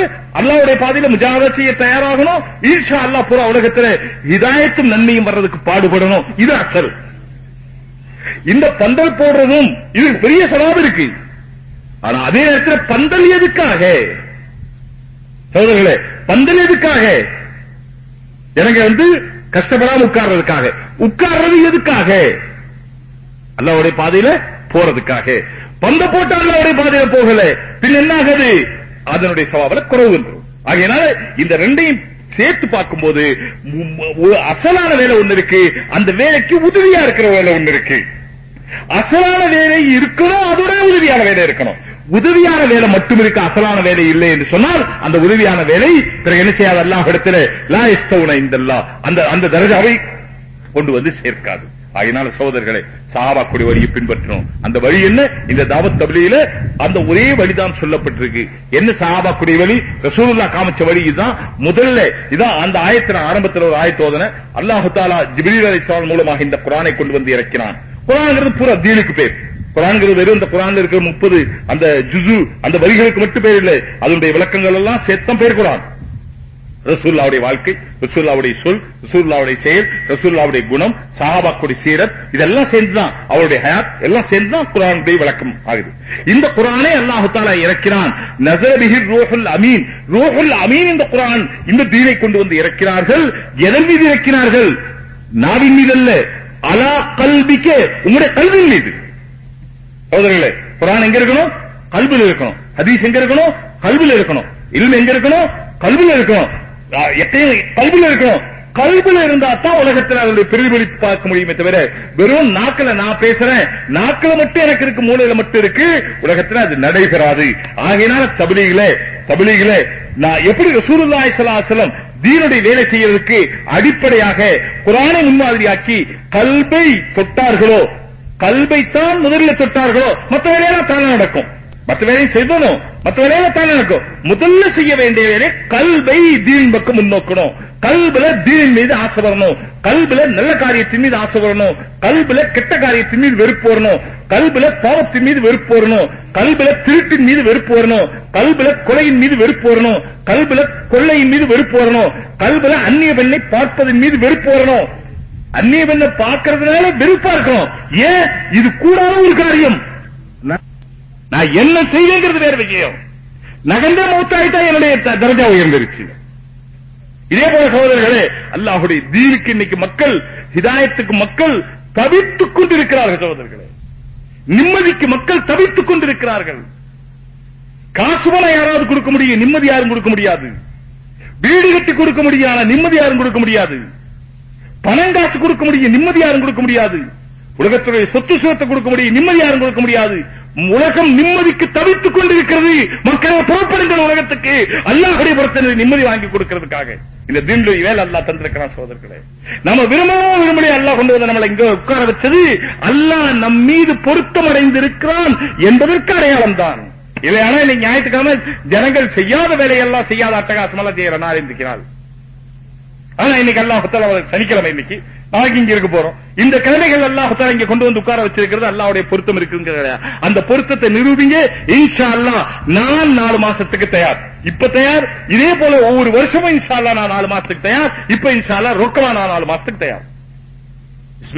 அல்லாவுடைய பாதையில முஜாஹதா செய்ய தயாராகணும். ஈஷா அல்லா பூரா உலகத்தில் இதாயத்தும் நன்மையும் வர்றதுக்கு பாடுபடணும். இது அசல். இந்த பந்தல் போடுறதும் இது பெரிய சவாபு இருக்கு. ஆனா அதே நேரத்தில் பந்தல் எதுக்காக? சோதர்களே பந்தல் எதுக்காக? எனக்கு வந்து கஷ்டப்படாம உட்கார்றதுக்காக. உட்கார்றது எதுக்காக? அல்லாவுடைய பாதையில போறதுக்காக. பந்த போட்ட அல்லாவுடைய பாதையில போகல. பின் என்ன ஆகுது அதனுடைய சவாபல குறைவு வந்துரும். ஆகையினால இந்த ரெண்டையும் சேர்த்து பார்க்கும்போது ஒரு அசலான வேலை ஒண்ணு இருக்கு. அந்த வேலைக்கு உதவியா இருக்கிற வேலை ஒண்ணு இருக்கு. அசலான வேலை இருக்கணும் அதோட உதவியான வேலை இருக்கணும். உதவியான வேலை மட்டும் இருக்கு அசலான வேலை இல்லை என்று சொன்னால் அந்த உதவியான வேலை பிறகு என்ன செய்யாத? அல்லாஹ் இடத்துல லா இஸ்தவுன இந்தல்லா. அந்த அந்த தரஜாவை கொண்டு வந்து சேர்க்காது. அதனால சகோதரர்களே சஹாபாக்குடைய வழியை பின்பற்றணும் அந்த வழி என்ன? இந்த தாவத் தபிலியில அந்த ஒரே வழிதான் சொல்லப்பட்டிருக்கு. என்ன சாபாக்குடி வழி? ரசூலுல்லா காமிச்ச வழி இதுதான். முதல்ல இதான் அந்த ஆயத்தின ஆரம்பத்தில் ஒரு ஆயத்தோதனை ஓதன. அல்லாஹு தாலா ஜிப்ரீல் அலைஹிஸ்ஸலாம் மூலமாக இந்த குரானை கொண்டு வந்து இறக்கினான். குர்ஆன்ங்கிறது பூரா தீனுக்கு பேர். குரான்கிறது வெறும் இந்த குர்ஆன்ல இருக்கிற முப்பது அந்த ஜுசு அந்த வரிகளுக்கு மட்டும் பேர் இல்லை. அதனுடைய விளக்கங்கள் எல்லாம் சேர்த்தம் பேர் குரான் ரசூல்லாவுடைய வாழ்க்கை ரசூல்லாவுடைய சொல் ரசூல்லாவுடைய செயல் ரசூல்லாவுடைய குணம் சஹாபாக்குடைய சீரத் இதெல்லாம் சேர்ந்துதான் அவருடைய ஹயாத் எல்லாம் சேர்ந்துதான் குரானுடைய விளக்கம் ஆகுது. இந்த குரானே அல்லாஹு தாலா இறக்கிறான். நசரபிஹிர் ரோஹுல் அமீன். ரோஹுல் அமீன் இந்த குரான் இந்த தீனை கொண்டு வந்து இறக்கிறார்கள். எதன் மீது இறக்கிறார்கள்? நாவின் மீது அல்ல அலா கல்விக்கே உங்களுடைய கல்வியின் மீது. சோதரர்களே குரான் எங்க இருக்கணும்? கல்வில இருக்கணும். ஹதீஸ் எங்க இருக்கணும்? கல்வில இருக்கணும். இல்மு எங்க இருக்கணும்? கல்வில இருக்கணும். ஆ, கல்வில இருக்கணும். கல்வில இருந்தா தான் உலகத்துல அதனுடைய பிரதிபலிப்பு பார்க்க முடியுமே தவிர வெறும் நாக்குல நான் பேசுறேன். நாக்குல மட்டும் எனக்கு இருக்கு மூலையில மட்டும் இருக்கு. உலகத்துல அது நடைபெறாது. ஆகையினால தபிலீகளே தபிலீகளே நான் எப்படி ரசூலுல்லாஹி ஸல்லல்லாஹு தீனுடைய வேலை செய்யறதுக்கு அடிப்படையாக குரானை முன்மாதிரியாக்கி கல்வை தொட்டார்களோ கல்வை தான் முதலில் தொட்டார்களோ மற்ற வேலையெல்லாம் தானே நடக்கும். மற்ற வேலையை செய்யணும் மற்ற வேலையில தானே நடக்கும். முதல்ல செய்ய வேண்டிய வேலை கல்வை தீன் பக்கம் முன்னோக்கணும். கல்வில தீன் மீது ஆசை வரணும். கல்வில நல்ல காரியத்தின் மீது ஆசை வரணும். கல்வில கெட்ட காரியத்தின் மீது வெறுப்பு வரணும். கல்வில பாவத்தின் மீது வெறுப்பு வரணும். கல்வில திருட்டின் மீது வெறுப்பு வரணும். கல்வில கொலையின் மீது வெறுப்பு வரணும். கல்வில கொள்ளையின் மீது வெறுப்பு வரணும். கல்வில அந்நிய பெண்ணை பார்ப்பதன் மீது வெறுப்பு வரணும். அந்நிய பெண்ணை பார்க்கறதுனால வெறுப்பா இருக்கணும். ஏன்? இது கூடாத ஒரு காரியம். நான்- என்ன செய்வேங்கிறது வேற விஷயம். நகர்ந்த மூத்தாயிட்டா என்னுடைய தரஜா உயர்ந்துருச்சு. இதே போல சகோதரர்களே அல்லாஹுடைய தீனுக்கு இன்னைக்கு மக்கள் ஹிதாயத்துக்கு மக்கள் தவித்துக் கொண்டிருக்கிறார்கள் சகோதரர்களே. நிம்மதிக்கு மக்கள் தவித்துக் கொண்டிருக்கிறார்கள். காசு பணம் யாராவது கொடுக்க முடியும் நிம்மதி யாரும் கொடுக்க முடியாது. வீடு கட்டி கொடுக்க முடியும் நிம்மதி யாரும் கொடுக்க முடியாது. பணம் காசு கொடுக்க முடியும் நிம்மதி யாரும் கொடுக்க முடியாது. உலகத்துடைய சொத்து சுகத்தை கொடுக்க முடியும் நிம்மதி யாரும் கொடுக்க முடியாது. உலகம் நிம்மதிக்கு தவித்துக் கொண்டிருக்கிறது. மக்களை புறப்படுங்கள் உலகத்துக்கு அல்லாஹுடைய புறத்தினர் நிம்மதி வாங்கி கொடுக்கிறதுக்காக. இந்த தீண்டு வேலை அல்லாஹ் தந்திருக்கிறான் சோதர்களே நம்ம விரும்பவும் விரும்பலையே அல்லாஹ் கொண்டு வந்து நம்மளை இங்க உட்கார வச்சது. அல்லாஹ் நம் மீது பொருத்தம் அடைந்திருக்கிறான் என்பதற்கு அடையாளம் தான். இல்லையானா இன்னைக்கு ஞாயிற்றுக்கிழமை ஜனங்கள் செய்யாத வேலையெல்லாம் செய்யாத அட்டகாசம் எல்லாம் செய்யற நாள் இருக்கிறாள் ஆனா இன்னைக்கு அல்லாஹ் சனிக்கிழமை இன்னைக்கு. நாளைக்கு இங்க இருக்க போறோம். இந்த கிழமைகள் அல்லாஹ் இங்க கொண்டு வந்து உட்கார வச்சிருக்கிறது அல்லாவுடைய பொருத்தம் இருக்குங்கிற அந்த பொருத்தத்தை நிரூபிங்க. இன்ஷா அல்லா நான் நாலு மாசத்துக்கு தயார். இப்ப தயார். இதே போல ஒவ்வொரு வருஷமும் இன்ஷா அல்லா நான் நாலு மாசத்துக்கு தயார். இப்ப இன்ஷா அல்லா ரொக்கமா நான் நாலு மாசத்துக்கு தயார்.